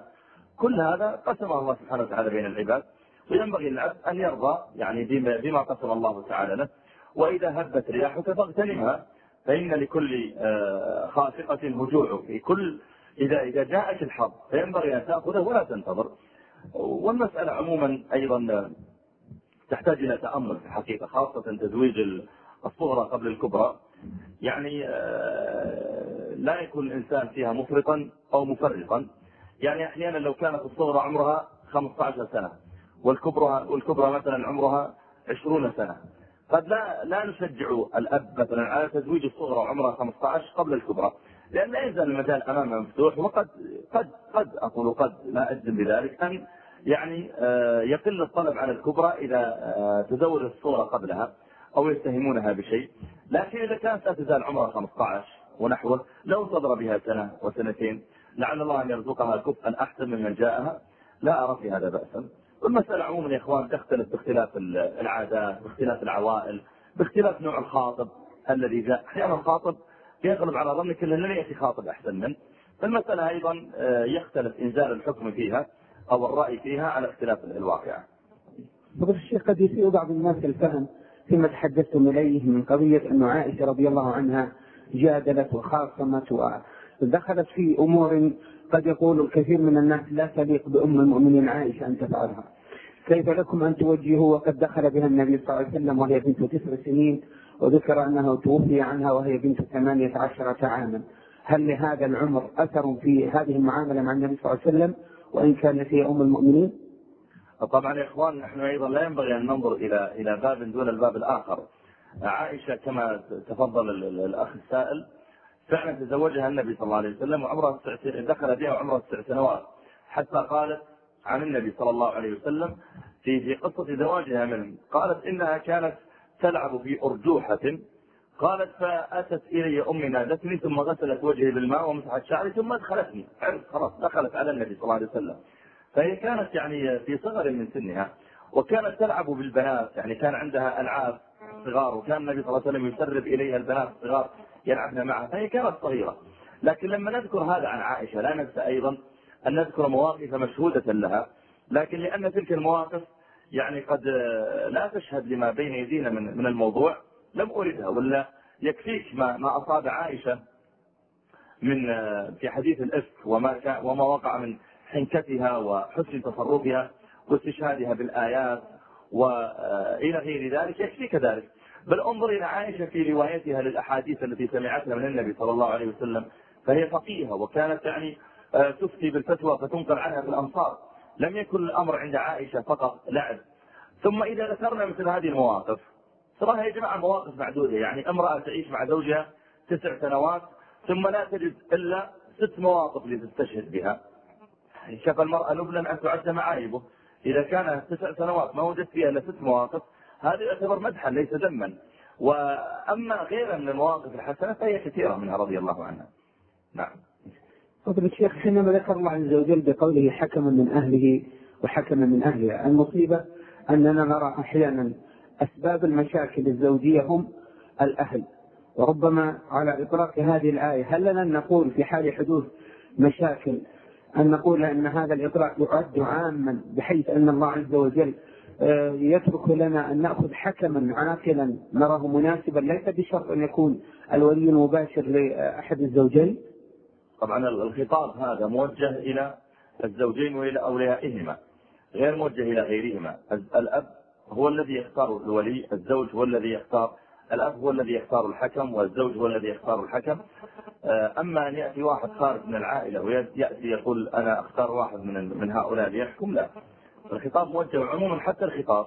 كل هذا قسمه الله سبحانه وتعالى بين العباد وينبغي للعبد أن يرضى يعني بما قسم الله تعالى له. وإذا هبت رياحك فاغتنمها. فإن لكل آه، خافقة هجوع في كل إذا إذا جاءك الحظ فينبغي أن تأخذه ولا تنتظر. والمسألة عموما أيضا تحتاج إلى تأمل في الحقيقة خاصة تزويج الصغرى قبل الكبرى. يعني آه، لا يكون الإنسان فيها مفرطا أو مفرطا. يعني أحيانا لو كانت الصغرى عمرها 15 سنة والكبرى والكبرى مثلا عمرها 20 سنة. قد لا لا نشجع الأب مثلا على تزويج الصغرى عمرها 15 قبل الكبرى لأن لا يزال المجال أمامه مفتوح وقد قد قد أقول قد لا أجزم بذلك أن يعني آه، يقل الطلب على الكبرى إذا آه، تزوج الصغرى قبلها أو يتهمونها بشيء. لكن إذا كانت لا تزال عمرها 15 ونحوه لو انتظر بها سنة وسنتين لعل الله أن يرزقها كفءا أحسن ممن جاءها. لا أرى في هذا بأسا. والمسألة عموما يا إخوان تختلف باختلاف العادات باختلاف العوائل باختلاف نوع الخاطب الذي جاء. أحيانا الخاطب يغلب على ظنك أنه لن يأتي خاطب أحسن منه. فالمسألة أيضا آه، يختلف إنزال الحكم فيها أو الرأي فيها على اختلاف الواقع. فضل الشيخ قد يسيء بعض الناس الفهم فيما تحدثتم إليه من قضية أن عائشة رضي الله عنها جادلت وخاصمت ودخلت في أمور قد يقول الكثير من الناس لا تليق بأم المؤمنين عائشة أن تفعلها. كيف لكم أن توجهوا وقد دخل بها النبي صلى الله عليه وسلم وهي بنت تسع سنين وذكر أنه توفي عنها وهي بنت ثمانية عشرة عاما. هل لهذا العمر أثر في هذه المعاملة مع النبي صلى الله عليه وسلم؟ وإن كانت هي أم المؤمنين؟ طبعا يا إخوان نحن أيضا لا ينبغي أن ننظر إلى إلى باب دون الباب الآخر. عائشة كما تفضل الأخ السائل فعلا تزوجها النبي صلى الله عليه وسلم وعمرها دخل بها وعمرها تسع سنوات. حتى قالت عن النبي صلى الله عليه وسلم في في قصة زواجها منه قالت إنها كانت تلعب في أرجوحة. قالت فأتت إلي أمي نادتني ثم غسلت وجهي بالماء ومسحت شعري ثم أدخلتني خلاص دخلت على النبي صلى الله عليه وسلم. فهي كانت يعني في صغر من سنها وكانت تلعب بالبنات. يعني كان عندها ألعاب صغار وكان النبي صلى الله عليه وسلم يسرب إليها البنات الصغار يلعبن معها. فهي كانت صغيرة. لكن لما نذكر هذا عن عائشة لا ننسى أيضا أن نذكر مواقف مشهودة لها لكن لأن تلك المواقف يعني قد لا تشهد لما بين يدينا من من الموضوع لم أردها ولا يكفيك ما ما أصاب عائشة من في حديث الإفك وما وما وقع من حنكتها وحسن تصرفها واستشهادها بالآيات وإلى غير ذلك يكفيك ذلك. بل انظر إلى عائشة في روايتها للأحاديث التي سمعتها من النبي صلى الله عليه وسلم فهي فقيهة وكانت يعني آه، تفتي بالفتوى فتنقل عنها في الأمصار لم يكن الأمر عند عائشة فقط لعب ثم إذا ذكرنا مثل هذه المواقف صراحة يا جماعة مواقف معدودة. يعني امرأة تعيش مع زوجها تسع سنوات ثم لا تجد إلا ست مواقف لتستشهد بها. شاف المرأة نبلا أن تعد معايبه. إذا كان تسع سنوات ما وجدت فيها إلا ست مواقف هذا يعتبر مدحا ليس ذما وأما غيرها من المواقف الحسنة فهي كثيرة منها رضي الله عنها. نعم. فضل الشيخ حينما ذكر الله عز وجل بقوله حكما من أهله وحكما من أهلها المصيبة أننا نرى أحيانا أسباب المشاكل الزوجية هم الأهل. وربما على إطلاق هذه الآية هل لنا أن نقول في حال حدوث مشاكل أن نقول أن هذا الإطلاق يعد عاما بحيث أن الله عز وجل آه، يترك لنا أن نأخذ حكما عاقلا نراه مناسبا ليس بشرط أن يكون الولي المباشر لأحد الزوجين؟ طبعا الخطاب هذا موجه إلى الزوجين وإلى أوليائهما غير موجه إلى غيرهما. الأب هو الذي يختار الولي الزوج هو الذي يختار الأب هو الذي يختار الحكم والزوج هو الذي يختار الحكم. آه، أما أن يأتي واحد خارج من العائلة ويأتي يقول أنا أختار واحد من من هؤلاء ليحكم لا. الخطاب موجه عموما حتى الخطاب.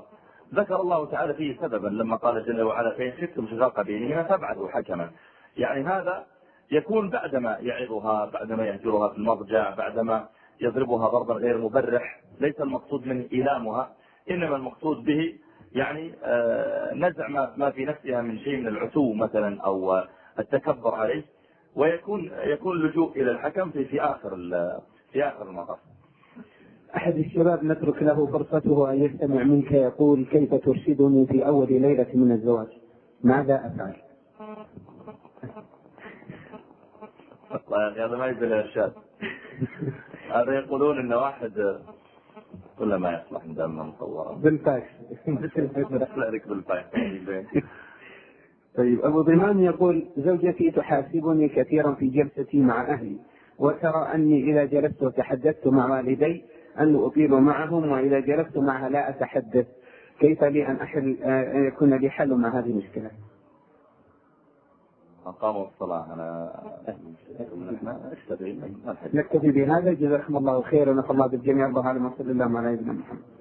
ذكر الله تعالى فيه سببا لما قال جل وعلا فإن خفتم شقاق بينهما فابعثوا حكما. يعني هذا يكون بعدما يعظها بعدما يهجرها في المضجع بعدما يضربها ضربا غير مبرح ليس المقصود منه إيلامها إنما المقصود به يعني آه، نزع ما في نفسها من شيء من العتو مثلا أو التكبر عليه ويكون يكون اللجوء إلى الحكم في في آخر في آخر المطاف. أحد الشباب نترك له فرصته أن يستمع منك يقول كيف ترشدني في أول ليلة من الزواج؟ ماذا أفعل؟ هذا ما يدري الإرشاد هذا يقولون إن واحد ولا ما يصلح دائما مصورة بالفاكس لك بالفاكس طيب أبو ضمان يقول زوجتي تحاسبني كثيرا في جلستي مع أهلي وترى أني إذا جلست وتحدثت مع والدي أن أطيل معهم وإذا جلست معها لا أتحدث. كيف لي أن أحل أن يكون لي حل مع هذه المشكلة؟ أقاموا الصلاة. أنا نكتفي بهذا. جزاكم الله خيرا ونفع الله بالجميع. الله أعلم وصلى الله على نبينا محمد